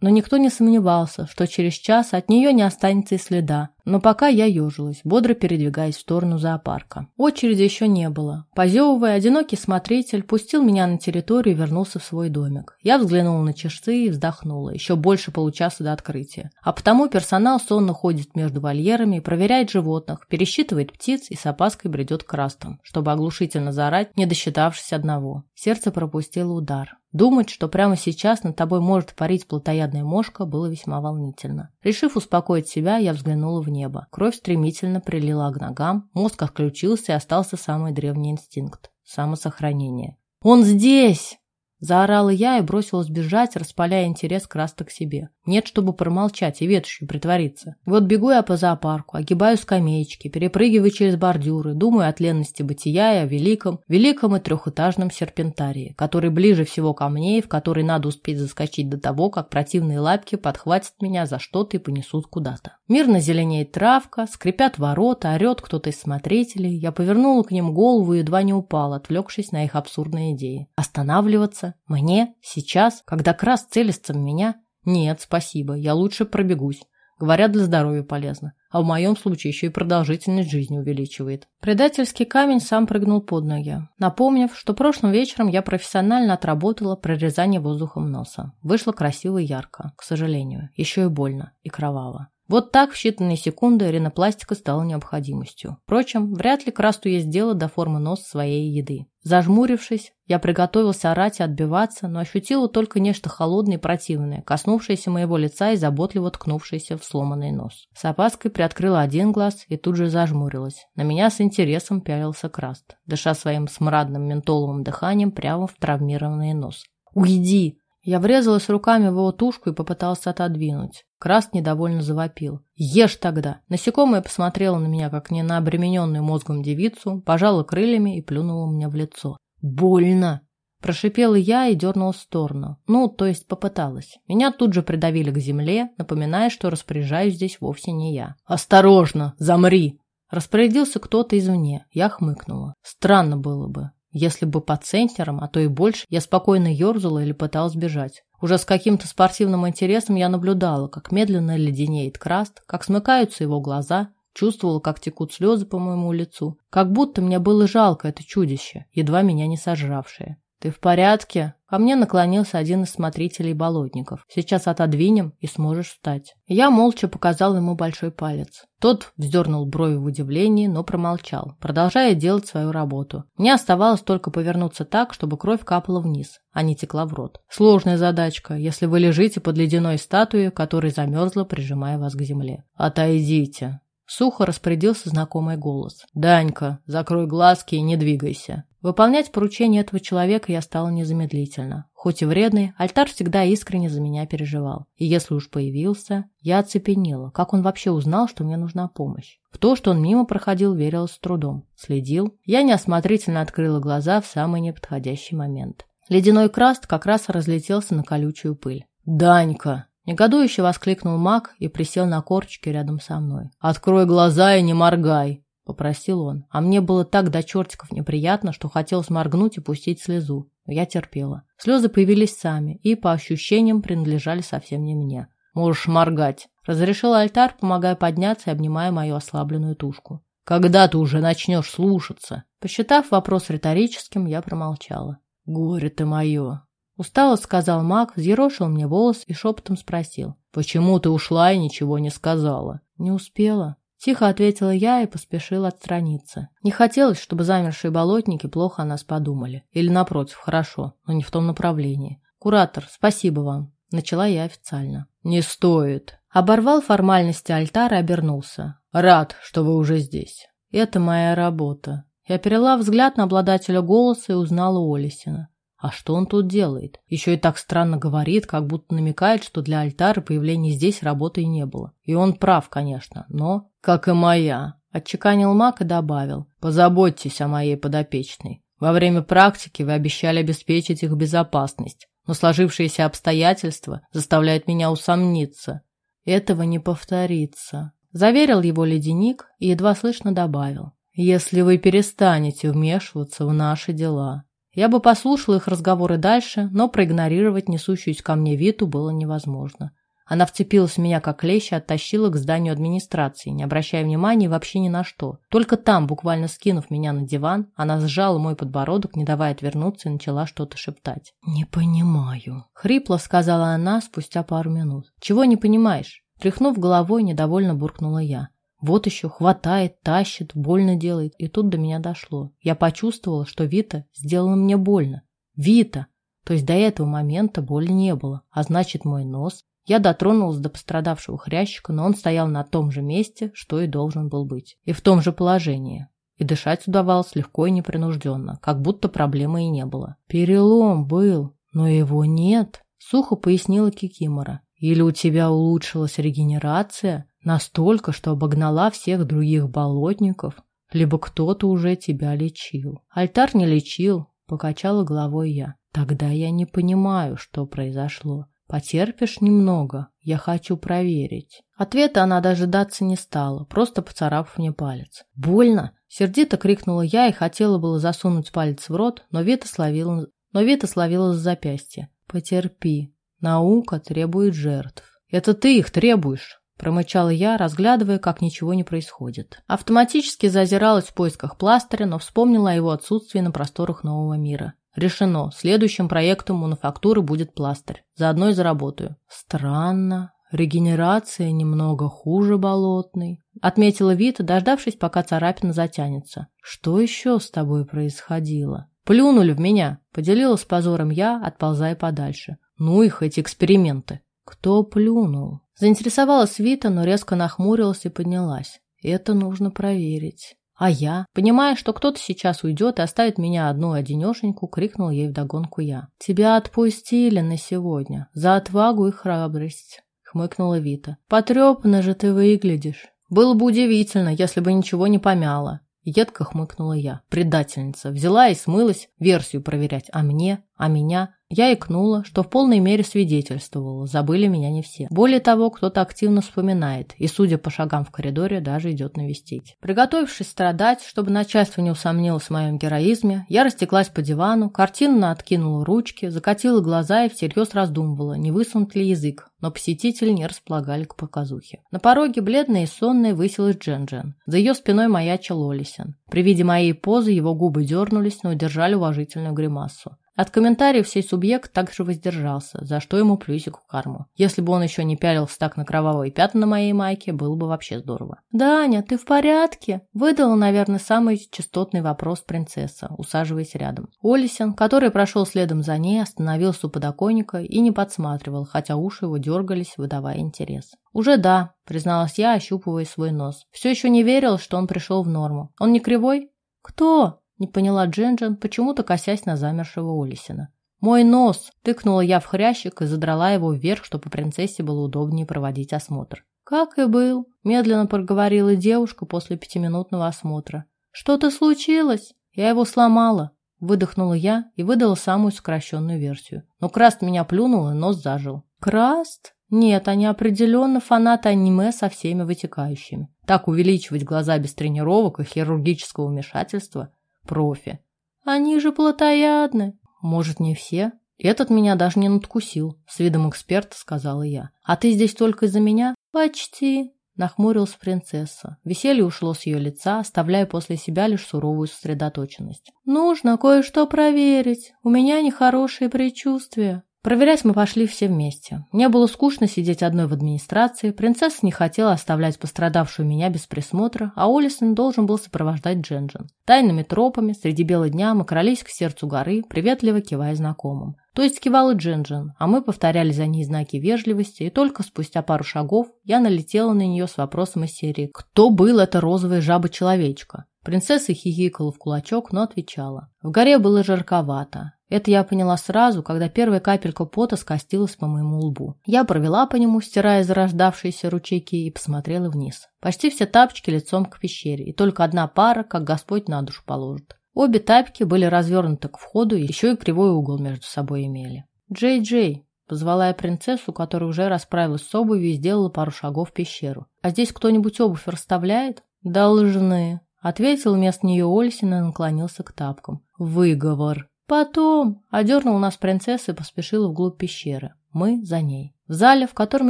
но никто не сомневался, что через час от нее не останется и следа, но пока я ежилась, бодро передвигаясь в сторону зоопарка. Очереди еще не было. Позевывая, одинокий смотритель пустил меня на территорию и вернулся в свой домик. Я взглянула на часы и вздохнула. Еще больше получаса до открытия. А потому персонал сонно ходит между вольерами, проверяет животных, пересчитывает птиц и с опаской бредет к растам, чтобы оглушительно заорать, не досчитавшись одного. Сердце пропустило удар. Думать, что прямо сейчас над тобой может парить плотоядная мошка, было весьма волнительно. Решив успокоить себя, я взглянула в небо. Кровь стремительно прилила к ногам, мозг отключился и остался самый древний инстинкт – самосохранение. «Он здесь!» Заорала я и бросилась бежать, распаляя интерес Краста к себе. Нет, чтобы промолчать и ветошью притвориться. Вот бегу я по зоопарку, огибаю скамеечки, перепрыгиваю через бордюры, думаю о тленности бытия и о великом, великом и трехэтажном серпентарии, который ближе всего ко мне и в который надо успеть заскочить до того, как противные лапки подхватят меня за что-то и понесут куда-то. Мирно зеленеет травка, скрипят ворота, орет кто-то из смотрителей. Я повернула к ним голову и едва не упала, отвлекшись на их абсурдные идеи. Останавливаться мне? Сейчас? Когда крас целится в меня? Нет, спасибо, я лучше пробегусь. Говорят, для здоровья полезно. А в моем случае еще и продолжительность жизни увеличивает. Предательский камень сам прыгнул под ноги, напомнив, что прошлым вечером я профессионально отработала прорезание воздухом носа. Вышло красиво и ярко, к сожалению. Еще и больно, и кроваво. Вот так в считанные секунды ринопластика стала необходимостью. Впрочем, вряд ли Красту есть дело до формы носа своей еды. Зажмурившись, я приготовился орать и отбиваться, но ощутила только нечто холодное и противное, коснувшееся моего лица и заботливо ткнувшееся в сломанный нос. С опаской приоткрыла один глаз и тут же зажмурилась. На меня с интересом пялился Краст, дыша своим смрадным ментоловым дыханием прямо в травмированный нос. «Уйди!» Я врезалась руками в его тушку и попытался отодвинуть. Краст недовольно завопил. «Ешь тогда!» Насекомое посмотрело на меня, как не на обремененную мозгом девицу, пожала крыльями и плюнула мне в лицо. «Больно!» Прошипела я и дернула в сторону. Ну, то есть попыталась. Меня тут же придавили к земле, напоминая, что распоряжаюсь здесь вовсе не я. «Осторожно! Замри!» Распорядился кто-то извне. Я хмыкнула. Странно было бы, если бы по центнерам, а то и больше, я спокойно ерзала или пыталась бежать. Уже с каким-то спортивным интересом я наблюдала, как медленно леденеет Краст, как смыкаются его глаза, чувствовала, как текут слезы по моему лицу, как будто мне было жалко это чудище, едва меня не сожравшее. «Ты в порядке?» Ко мне наклонился один из смотрителей болотников. «Сейчас отодвинем, и сможешь встать». Я молча показал ему большой палец. Тот вздернул брови в удивлении, но промолчал, продолжая делать свою работу. Мне оставалось только повернуться так, чтобы кровь капала вниз, а не текла в рот. Сложная задачка, если вы лежите под ледяной статуей, которая замерзла, прижимая вас к земле. «Отойдите!» Сухо распорядился знакомый голос. «Данька, закрой глазки и не двигайся». Выполнять поручение этого человека я стала незамедлительно. Хоть и вредный, альтар всегда искренне за меня переживал. И если уж появился, я оцепенела. Как он вообще узнал, что мне нужна помощь? В то, что он мимо проходил, верила с трудом. Следил. Я неосмотрительно открыла глаза в самый неподходящий момент. Ледяной краст как раз разлетелся на колючую пыль. «Данька!» Негодующе воскликнул маг и присел на корчики рядом со мной. «Открой глаза и не моргай!» Попросил он. А мне было так до чертиков неприятно, что хотелось моргнуть и пустить слезу. Но я терпела. Слезы появились сами и, по ощущениям, принадлежали совсем не мне. «Можешь моргать», — разрешил альтар, помогая подняться и обнимая мою ослабленную тушку. «Когда ты уже начнешь слушаться?» Посчитав вопрос риторическим, я промолчала. «Горе ты мое!» Устало сказал маг, взъерошил мне волос и шепотом спросил. «Почему ты ушла и ничего не сказала?» «Не успела». Тихо ответила я и поспешила отстраниться. Не хотелось, чтобы замершие болотники плохо о нас подумали. Или, напротив, хорошо, но не в том направлении. «Куратор, спасибо вам», — начала я официально. «Не стоит». Оборвал формальности альтара и обернулся. «Рад, что вы уже здесь». «Это моя работа». Я перела взгляд на обладателя голоса и узнала Олесина. А что он тут делает? Еще и так странно говорит, как будто намекает, что для альтара появления здесь работы и не было. И он прав, конечно, но... Как и моя. Отчеканил маг и добавил. Позаботьтесь о моей подопечной. Во время практики вы обещали обеспечить их безопасность, но сложившиеся обстоятельства заставляют меня усомниться. Этого не повторится. Заверил его ледяник и едва слышно добавил. Если вы перестанете вмешиваться в наши дела. Я бы послушал их разговоры дальше, но проигнорировать несущуюся ко мне Виту было невозможно. Она вцепилась в меня как клещ и оттащила к зданию администрации, не обращая внимания вообще ни на что. Только там, буквально скинув меня на диван, она сжала мой подбородок, не давая отвернуться, и начала что-то шептать. «Не понимаю», — хрипло сказала она спустя пару минут. «Чего не понимаешь?» Тряхнув головой, недовольно буркнула я. Вот еще хватает, тащит, больно делает. И тут до меня дошло. Я почувствовала, что Вита сделала мне больно. Вита! То есть до этого момента боли не было. А значит, мой нос... Я дотронулась до пострадавшего хрящика, но он стоял на том же месте, что и должен был быть. И в том же положении. И дышать удавалось легко и непринужденно, как будто проблемы и не было. Перелом был, но его нет, сухо пояснила Кикимора. Или у тебя улучшилась регенерация, Настолько, что обогнала всех других болотников, либо кто-то уже тебя лечил. Альтар не лечил, покачала головой я. Тогда я не понимаю, что произошло. Потерпишь немного, я хочу проверить. Ответа она дожидаться не стала, просто поцарапав мне палец. Больно? Сердито крикнула я и хотела было засунуть палец в рот, но Вита словила, но Вита словила за запястье. Потерпи. Наука требует жертв. Это ты их требуешь. Промычала я, разглядывая, как ничего не происходит. Автоматически зазиралась в поисках пластыря, но вспомнила о его отсутствии на просторах нового мира. Решено. Следующим проектом мануфактуры будет пластырь. Заодно и заработаю. Странно. Регенерация немного хуже болотной. Отметила Вита, дождавшись, пока царапина затянется. Что еще с тобой происходило? Плюнули в меня. Поделилась позором я, отползая подальше. Ну их, эти эксперименты. Кто плюнул? Заинтересовалась Вита, но резко нахмурилась и поднялась. Это нужно проверить. А я, понимая, что кто-то сейчас уйдет и оставит меня одну-одинешеньку, крикнул ей вдогонку я. «Тебя отпустили на сегодня. За отвагу и храбрость», — хмыкнула Вита. «Потрепанно же ты выглядишь. Было бы удивительно, если бы ничего не помяло». Едко хмыкнула я. Предательница. Взяла и смылась версию проверять. А мне? А меня? Я икнула, что в полной мере свидетельствовала, забыли меня не все. Более того, кто-то активно вспоминает, и, судя по шагам в коридоре, даже идет навестить. Приготовившись страдать, чтобы начальство не усомнилось в моем героизме, я растеклась по дивану, картинно откинула ручки, закатила глаза и всерьез раздумывала, не высунут ли язык, но посетители не располагали к показухе. На пороге, бледная и сонная, высилась Джен-Джен. За ее спиной маячил Олисен. При виде моей позы его губы дернулись, но удержали уважительную гримасу. От комментариев сей субъект также воздержался, за что ему плюсик в карму. Если бы он еще не пялился так на кровавые пятна на моей майке, было бы вообще здорово. «Даня, ты в порядке?» Выдала, наверное, самый частотный вопрос принцесса, усаживаясь рядом. Олесен, который прошел следом за ней, остановился у подоконника и не подсматривал, хотя уши его дергались, выдавая интерес. «Уже да», — призналась я, ощупывая свой нос. Все еще не верил, что он пришел в норму. «Он не кривой?» «Кто?» Не поняла Джинджин, почему-то косясь на замершего Олисина. «Мой нос!» – тыкнула я в хрящик и задрала его вверх, чтобы принцессе было удобнее проводить осмотр. «Как и был», – медленно проговорила девушка после пятиминутного осмотра. «Что-то случилось? Я его сломала», – выдохнула я и выдала самую сокращенную версию. Но Краст меня плюнул и нос зажил. «Краст?» Нет, они определенно фанаты аниме со всеми вытекающими. Так увеличивать глаза без тренировок и хирургического вмешательства профи. Они же плотоядны. Может, не все? Этот меня даже не надкусил, с видом эксперта сказала я. А ты здесь только из-за меня? Почти. Нахмурилась принцесса. Веселье ушло с ее лица, оставляя после себя лишь суровую сосредоточенность. «Нужно кое-что проверить. У меня нехорошие предчувствия». Проверять мы пошли все вместе. Мне было скучно сидеть одной в администрации, принцесса не хотела оставлять пострадавшую меня без присмотра, а Олисон должен был сопровождать Дженджин. Тайными тропами среди бела дня мы крались к сердцу горы, приветливо кивая знакомым. То есть кивала Джинджин, а мы повторяли за ней знаки вежливости, и только спустя пару шагов я налетела на нее с вопросом из серии «Кто был эта розовая жаба-человечка?». Принцесса хихикала в кулачок, но отвечала. В горе было жарковато. Это я поняла сразу, когда первая капелька пота скостилась по моему лбу. Я провела по нему, стирая зарождавшиеся ручейки, и посмотрела вниз. Почти все тапочки лицом к пещере, и только одна пара, как Господь на душу положит. Обе тапки были развернуты к входу, еще и кривой угол между собой имели. «Джей-Джей», — позвала я принцессу, которая уже расправилась с обувью и сделала пару шагов в пещеру. «А здесь кто-нибудь обувь расставляет?» «Должны», — ответил вместо нее Ольсин и наклонился к тапкам. «Выговор». «Потом!» — одернул нас принцесса и поспешила вглубь пещеры. Мы за ней. В зале, в котором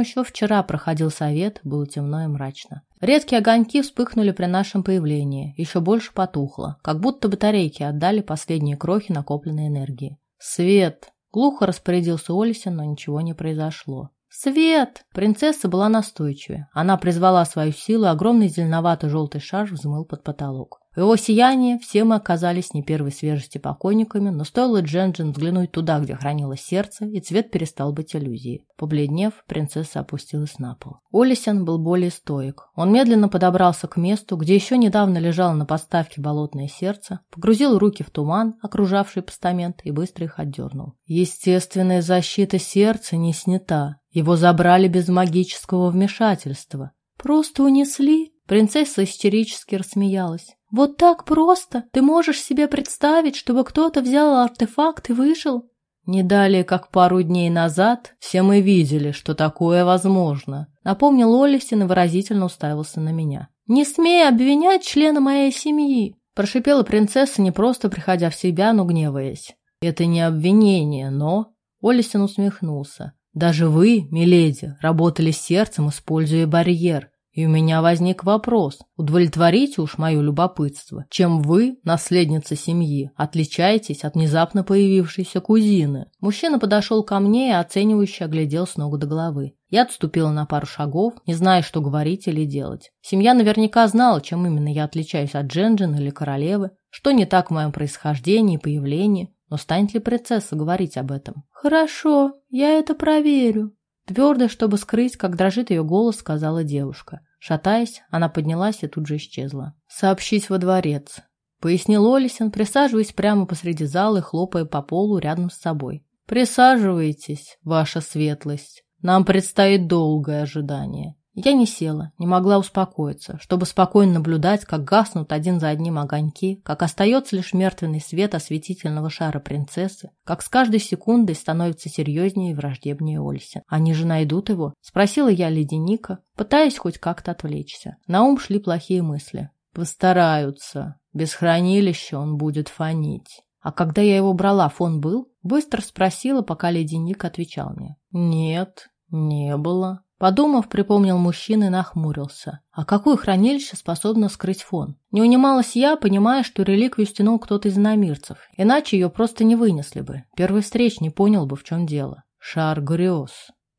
еще вчера проходил совет, было темно и мрачно. Редкие огоньки вспыхнули при нашем появлении, еще больше потухло, как будто батарейки отдали последние крохи накопленной энергии. «Свет!» — глухо распорядился Олесин, но ничего не произошло. «Свет!» Принцесса была настойчивее. Она призвала свою силу, огромный зеленовато-желтый шар взмыл под потолок. В его сиянии все мы оказались не первой свежести покойниками, но стоило Дженджин взглянуть туда, где хранилось сердце, и цвет перестал быть иллюзией. Побледнев, принцесса опустилась на пол. Олесян был более стоек. Он медленно подобрался к месту, где еще недавно лежало на подставке болотное сердце, погрузил руки в туман, окружавший постамент, и быстро их отдернул. Естественная защита сердца не снята. Его забрали без магического вмешательства. «Просто унесли?» Принцесса истерически рассмеялась. Вот так просто? Ты можешь себе представить, чтобы кто-то взял артефакт и вышел? Не далее, как пару дней назад, все мы видели, что такое возможно. Напомнил Олесин и выразительно уставился на меня. «Не смей обвинять члена моей семьи!» Прошипела принцесса, не просто приходя в себя, но гневаясь. «Это не обвинение, но...» Олесин усмехнулся. «Даже вы, миледи, работали сердцем, используя барьер. И у меня возник вопрос, удовлетворите уж мое любопытство, чем вы, наследница семьи, отличаетесь от внезапно появившейся кузины? Мужчина подошел ко мне и оценивающе оглядел с ног до головы. Я отступила на пару шагов, не зная, что говорить или делать. Семья наверняка знала, чем именно я отличаюсь от Дженджин или королевы, что не так в моем происхождении и появлении, но станет ли принцесса говорить об этом? «Хорошо, я это проверю», Твердо, чтобы скрыть, как дрожит ее голос, сказала девушка. Шатаясь, она поднялась и тут же исчезла. «Сообщить во дворец», — пояснил Олесин, присаживаясь прямо посреди зала и хлопая по полу рядом с собой. «Присаживайтесь, ваша светлость. Нам предстоит долгое ожидание. Я не села, не могла успокоиться, чтобы спокойно наблюдать, как гаснут один за одним огоньки, как остается лишь мертвенный свет осветительного шара принцессы, как с каждой секундой становится серьезнее и враждебнее Олься. Они же найдут его? Спросила я леди Ника, пытаясь хоть как-то отвлечься. На ум шли плохие мысли. Постараются. Без хранилища он будет фонить. А когда я его брала, фон был? Быстро спросила, пока леди Ник отвечал мне. Нет, не было. Подумав, припомнил мужчина и нахмурился. А какое хранилище способно скрыть фон? Не унималась я, понимая, что реликвию стянул кто-то из иномирцев. Иначе ее просто не вынесли бы. Первый встреч не понял бы, в чем дело. Шар грез.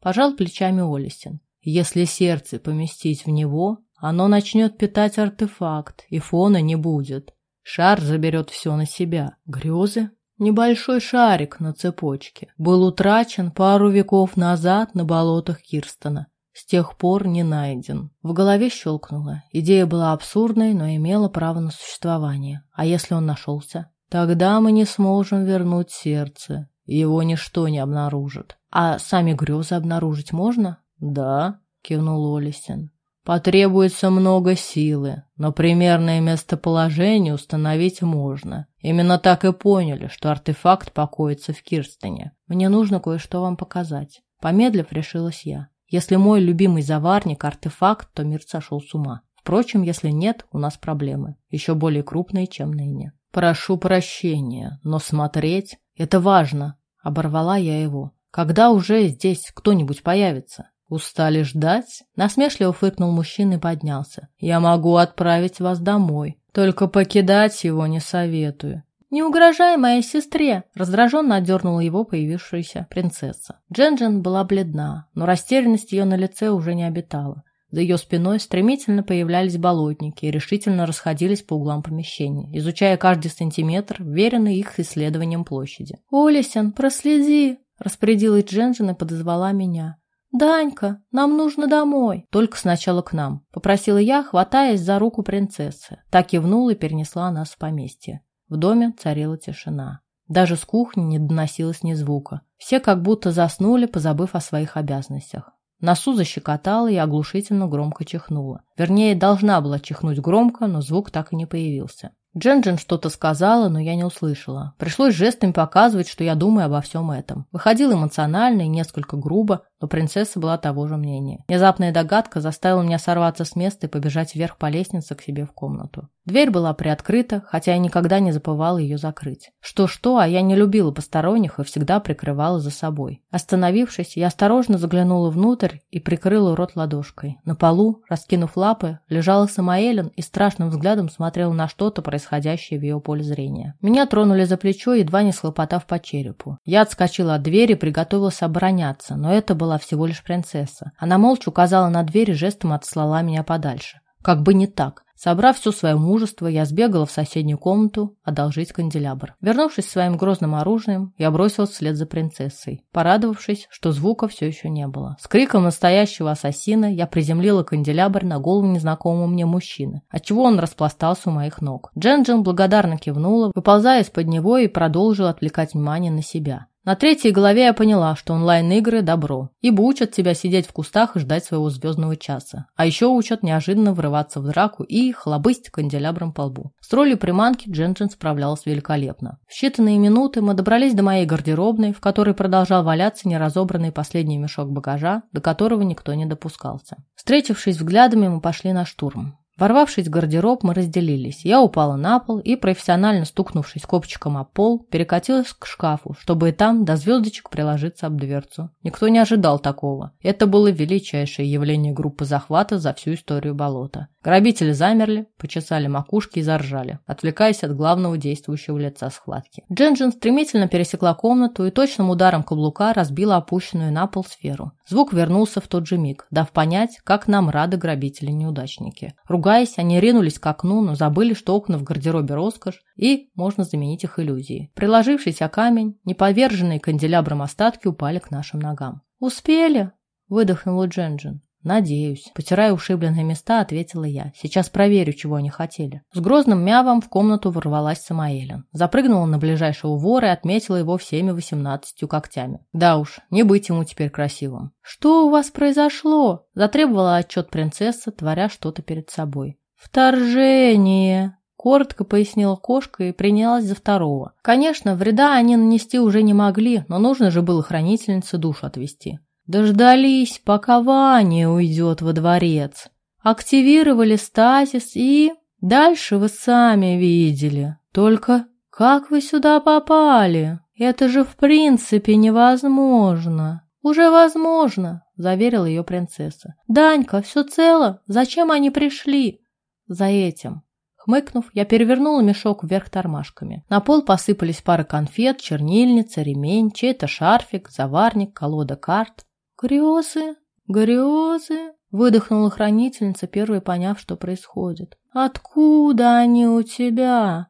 Пожал плечами Олесин. Если сердце поместить в него, оно начнет питать артефакт, и фона не будет. Шар заберет все на себя. Грезы? Небольшой шарик на цепочке был утрачен пару веков назад на болотах Кирстона. С тех пор не найден. В голове щелкнуло. Идея была абсурдной, но имела право на существование. А если он нашелся? Тогда мы не сможем вернуть сердце. Его ничто не обнаружит. А сами грезы обнаружить можно? Да, кивнул Олесин. Потребуется много силы, но примерное местоположение установить можно. Именно так и поняли, что артефакт покоится в Кирстоне. Мне нужно кое-что вам показать. Помедлив, решилась я. Если мой любимый заварник – артефакт, то мир сошел с ума. Впрочем, если нет, у нас проблемы, еще более крупные, чем ныне. Прошу прощения, но смотреть – это важно. Оборвала я его. Когда уже здесь кто-нибудь появится? Устали ждать? Насмешливо фыркнул мужчина и поднялся. Я могу отправить вас домой. Только покидать его не советую. «Не угрожай моей сестре!» – раздраженно отдернула его появившаяся принцесса. Дженджин была бледна, но растерянность ее на лице уже не обитала. За ее спиной стремительно появлялись болотники и решительно расходились по углам помещения, изучая каждый сантиметр, веренный их исследованием площади. «Олесен, проследи!» – распорядилась Дженджин и подозвала меня. «Данька, нам нужно домой!» «Только сначала к нам», – попросила я, хватаясь за руку принцессы. Так кивнула и перенесла нас в поместье. В доме царила тишина. Даже с кухни не доносилось ни звука. Все как будто заснули, позабыв о своих обязанностях. Носу защекотало и оглушительно громко чихнула. Вернее, должна была чихнуть громко, но звук так и не появился. Дженджин что-то сказала, но я не услышала. Пришлось жестами показывать, что я думаю обо всем этом. Выходил эмоционально и несколько грубо, но принцесса была того же мнения. Внезапная догадка заставила меня сорваться с места и побежать вверх по лестнице к себе в комнату. Дверь была приоткрыта, хотя я никогда не забывала ее закрыть. Что-что, а я не любила посторонних и всегда прикрывала за собой. Остановившись, я осторожно заглянула внутрь и прикрыла рот ладошкой. На полу, раскинув лапы, лежала Самаэлен и страшным взглядом смотрела на что-то, происходящее в ее поле зрения. Меня тронули за плечо, едва не схлопотав по черепу. Я отскочила от двери и приготовилась обороняться, но это была всего лишь принцесса. Она молча указала на дверь и жестом отслала меня подальше. Как бы не так. Собрав все свое мужество, я сбегала в соседнюю комнату одолжить канделябр. Вернувшись своим грозным оружием, я бросилась вслед за принцессой, порадовавшись, что звука все еще не было. С криком настоящего ассасина я приземлила канделябр на голову незнакомого мне мужчины, отчего он распластался у моих ног. Дженджин благодарно кивнула, выползая из-под него и продолжила отвлекать внимание на себя. На третьей голове я поняла, что онлайн-игры – добро, ибо учат тебя сидеть в кустах и ждать своего звездного часа. А еще учат неожиданно врываться в драку и хлобысть канделябром по лбу. С ролью приманки Дженджин справлялась великолепно. В считанные минуты мы добрались до моей гардеробной, в которой продолжал валяться неразобранный последний мешок багажа, до которого никто не допускался. Встретившись взглядами, мы пошли на штурм. Ворвавшись в гардероб, мы разделились. Я упала на пол и, профессионально стукнувшись копчиком о пол, перекатилась к шкафу, чтобы и там до звездочек приложиться об дверцу. Никто не ожидал такого. Это было величайшее явление группы захвата за всю историю болота. Грабители замерли, почесали макушки и заржали, отвлекаясь от главного действующего лица схватки. Дженджин стремительно пересекла комнату и точным ударом каблука разбила опущенную на пол сферу. Звук вернулся в тот же миг, дав понять, как нам рады грабители-неудачники. Ругаясь, они ринулись к окну, но забыли, что окна в гардеробе роскошь, и можно заменить их иллюзией. Приложившийся камень, неповерженные канделябром остатки упали к нашим ногам. «Успели?» – выдохнула Дженджин. «Надеюсь». Потирая ушибленные места, ответила я. «Сейчас проверю, чего они хотели». С грозным мявом в комнату ворвалась Самаэлен. Запрыгнула на ближайшего вора и отметила его всеми восемнадцатью когтями. Да уж, не быть ему теперь красивым. «Что у вас произошло?» Затребовала отчет принцесса, творя что-то перед собой. «Вторжение!» Коротко пояснила кошка и принялась за второго. Конечно, вреда они нанести уже не могли, но нужно же было хранительнице душу отвести. Дождались, пока Ваня уйдет во дворец. Активировали стазис и... Дальше вы сами видели. Только как вы сюда попали? Это же в принципе невозможно. Уже возможно, заверила ее принцесса. Данька, все цело? Зачем они пришли? За этим. Хмыкнув, я перевернула мешок вверх тормашками. На пол посыпались пары конфет, чернильница, ремень, чей-то шарфик, заварник, колода карт. «Грезы, грезы!» — выдохнула хранительница, первой поняв, что происходит. «Откуда они у тебя?»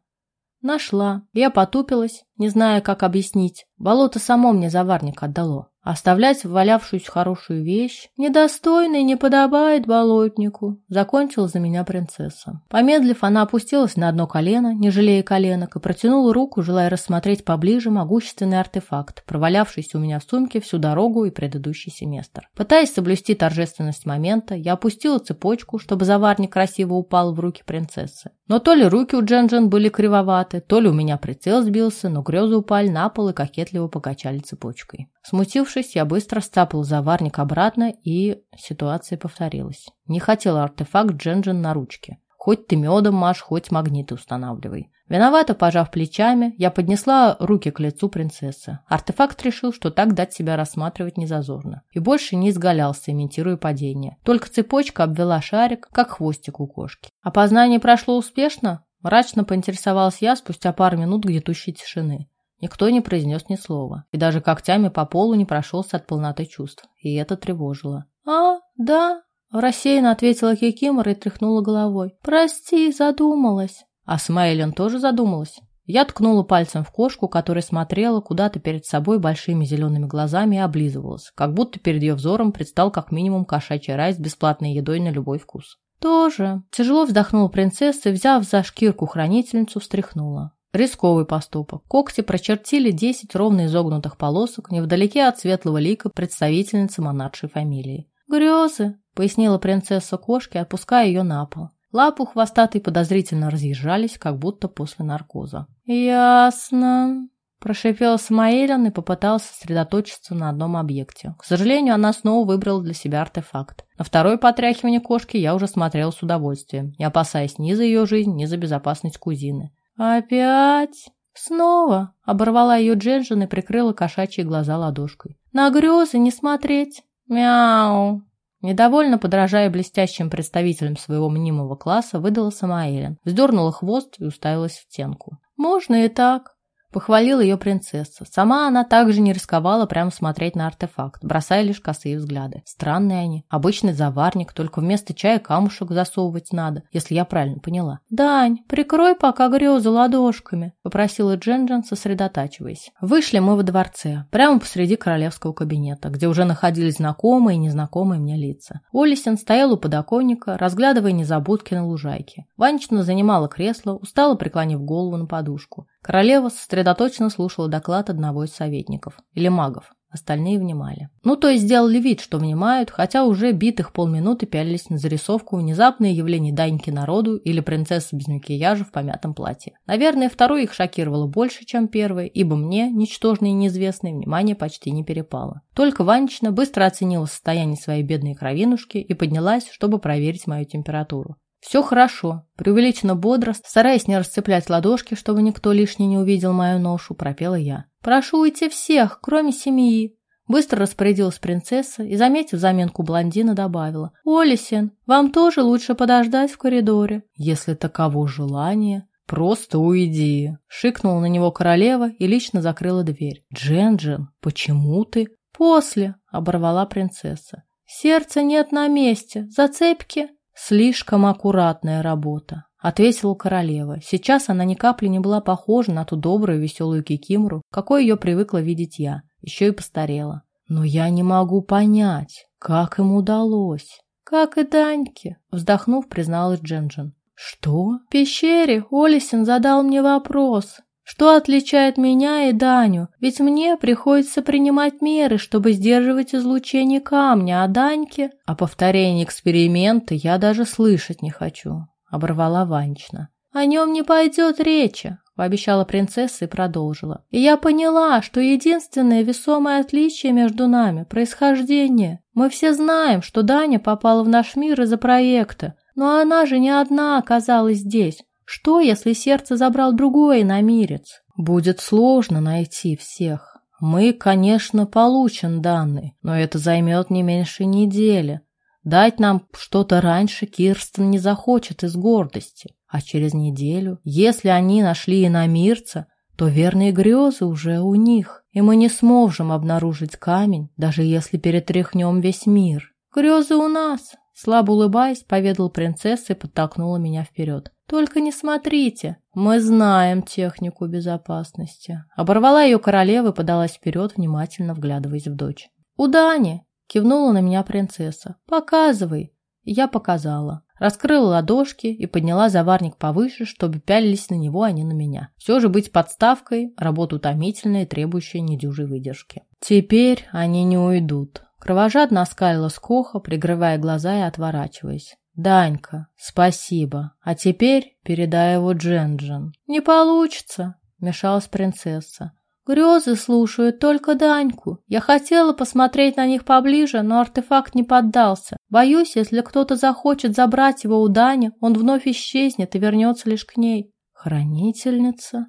Нашла. Я потупилась, не зная, как объяснить. Болото само мне заварник отдало. Оставлять валявшуюся хорошую вещь недостойно не подобает болотнику, закончила за меня принцесса. Помедлив, она опустилась на одно колено, не жалея коленок, и протянула руку, желая рассмотреть поближе могущественный артефакт, провалявшийся у меня в сумке всю дорогу и предыдущий семестр. Пытаясь соблюсти торжественность момента, я опустила цепочку, чтобы заварник красиво упал в руки принцессы. Но то ли руки у Джен-Джен были кривоваты, то ли у меня прицел сбился, но грезы упали на пол и кокетливо покачали цепочкой. Смутившись, я быстро стапал заварник обратно, и ситуация повторилась. Не хотел артефакт Дженджин на ручке. Хоть ты медом маш, хоть магниты устанавливай. Виновато пожав плечами, я поднесла руки к лицу принцессы. Артефакт решил, что так дать себя рассматривать незазорно. И больше не изгалялся, имитируя падение. Только цепочка обвела шарик, как хвостик у кошки. Опознание прошло успешно? Мрачно поинтересовалась я спустя пару минут гнетущей тишины. Никто не произнес ни слова, и даже когтями по полу не прошелся от полноты чувств, и это тревожило. «А, да», – рассеянно ответила Кикимора и тряхнула головой. «Прости, задумалась». А Смейлин тоже задумалась. Я ткнула пальцем в кошку, которая смотрела куда-то перед собой большими зелеными глазами и облизывалась, как будто перед ее взором предстал как минимум кошачий рай с бесплатной едой на любой вкус. «Тоже». Тяжело вздохнула принцесса и, взяв за шкирку хранительницу, встряхнула. Рисковый поступок. Когти прочертили десять ровно изогнутых полосок невдалеке от светлого лика представительницы монаршей фамилии. «Грезы», — пояснила принцесса кошке, отпуская ее на пол. Лапы хвостатые подозрительно разъезжались, как будто после наркоза. «Ясно», – прошипел Самаэлен и попытался сосредоточиться на одном объекте. К сожалению, она снова выбрала для себя артефакт. На второе потряхивание кошки я уже смотрел с удовольствием, не опасаясь ни за ее жизнь, ни за безопасность кузины. «Опять?» «Снова!» – оборвала ее Дженджин и прикрыла кошачьи глаза ладошкой. «На грезы не смотреть!» «Мяу!» Недовольно подражая блестящим представителям своего мнимого класса, выдала Самаэлен, вздернула хвост и уставилась в стенку. «Можно и так», Похвалила ее принцесса. Сама она также не рисковала прямо смотреть на артефакт, бросая лишь косые взгляды. Странные они. Обычный заварник, только вместо чая камушек засовывать надо, если я правильно поняла. «Дань, прикрой пока грезы ладошками», — попросила Дженджин, сосредотачиваясь. Вышли мы во дворце, прямо посреди королевского кабинета, где уже находились знакомые и незнакомые мне лица. Олесин стоял у подоконника, разглядывая незабудки на лужайке. Ванечна занимала кресло, устало преклонив голову на подушку. Королева сосредоточенно слушала доклад одного из советников, или магов. Остальные внимали. Ну, то есть сделали вид, что внимают, хотя уже битых полминуты пялились на зарисовку внезапное явление Даньки народу или принцессы без макияжа в помятом платье. Наверное, второе их шокировало больше, чем первое, ибо мне, ничтожное и неизвестное, внимание почти не перепало. Только Ванечна быстро оценила состояние своей бедной кровинушки и поднялась, чтобы проверить мою температуру. Все хорошо. Преувеличенно бодро, стараясь не расцеплять ладошки, чтобы никто лишний не увидел мою ношу, пропела я. «Прошу уйти всех, кроме семьи». Быстро распорядилась принцесса и, заметив заменку блондина, добавила. «Олесин, вам тоже лучше подождать в коридоре». «Если таково желание, просто уйди», — шикнула на него королева и лично закрыла дверь. «Дженджин, почему ты?» «После», — оборвала принцесса. «Сердца нет на месте. Зацепки?» «Слишком аккуратная работа», — ответила королева. Сейчас она ни капли не была похожа на ту добрую веселую кикимору, какой ее привыкла видеть я, еще и постарела. «Но я не могу понять, как им удалось?» «Как и Даньке», — вздохнув, призналась Дженджин. «Что?» «В пещере Олесин задал мне вопрос. Что отличает меня и Даню? Ведь мне приходится принимать меры, чтобы сдерживать излучение камня, а Даньке... О повторении эксперимента я даже слышать не хочу, оборвала Ванечна. О нем не пойдет речи, пообещала принцесса и продолжила. И я поняла, что единственное весомое отличие между нами – происхождение. Мы все знаем, что Даня попала в наш мир из-за проекта, но она же не одна оказалась здесь. Что, если сердце забрал другой иномирец? Будет сложно найти всех. Мы, конечно, получим данные, но это займет не меньше недели. Дать нам что-то раньше Кирстен не захочет из гордости. А через неделю, если они нашли иномирца, то верные грезы уже у них, и мы не сможем обнаружить камень, даже если перетряхнем весь мир. Грезы у нас, слабо улыбаясь, поведал принцесса и подтолкнула меня вперед. Только не смотрите, мы знаем технику безопасности. Оборвала ее королева и подалась вперед, внимательно вглядываясь в дочь. У Дани кивнула на меня принцесса. Показывай. я показала. Раскрыла ладошки и подняла заварник повыше, чтобы пялились на него, а не на меня. Все же быть подставкой – работа утомительная и требующая недюжей выдержки. Теперь они не уйдут. Кровожадно оскалила скоха, прикрывая глаза и отворачиваясь. «Данька, спасибо. А теперь передай его Дженджин». «Не получится», — мешалась принцесса. «Грезы слушают только Даньку. Я хотела посмотреть на них поближе, но артефакт не поддался. Боюсь, если кто-то захочет забрать его у Дани, он вновь исчезнет и вернется лишь к ней». Хранительница?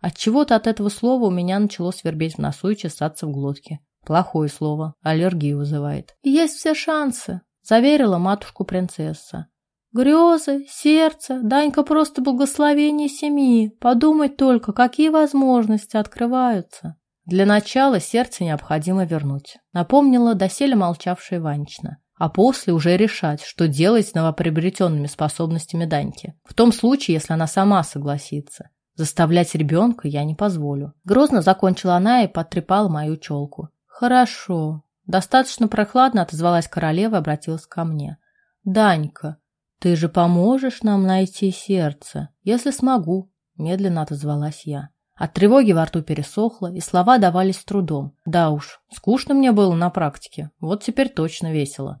Отчего-то от этого слова у меня начало свербеть в носу и чесаться в глотке. Плохое слово, аллергию вызывает. Есть все шансы, заверила матушку принцесса. Грезы, сердце, Данька просто благословение семьи. Подумать только, какие возможности открываются. Для начала сердце необходимо вернуть, напомнила доселе молчавшая Ванечна. А после уже решать, что делать с новоприобретенными способностями Даньки. В том случае, если она сама согласится. Заставлять ребенка я не позволю. Грозно закончила она и потрепала мою челку. Хорошо. Достаточно прохладно отозвалась королева и обратилась ко мне. Данька, ты же поможешь нам найти сердце? Если смогу, медленно отозвалась я. От тревоги во рту пересохло, и слова давались с трудом. Да уж, скучно мне было на практике. Вот теперь точно весело.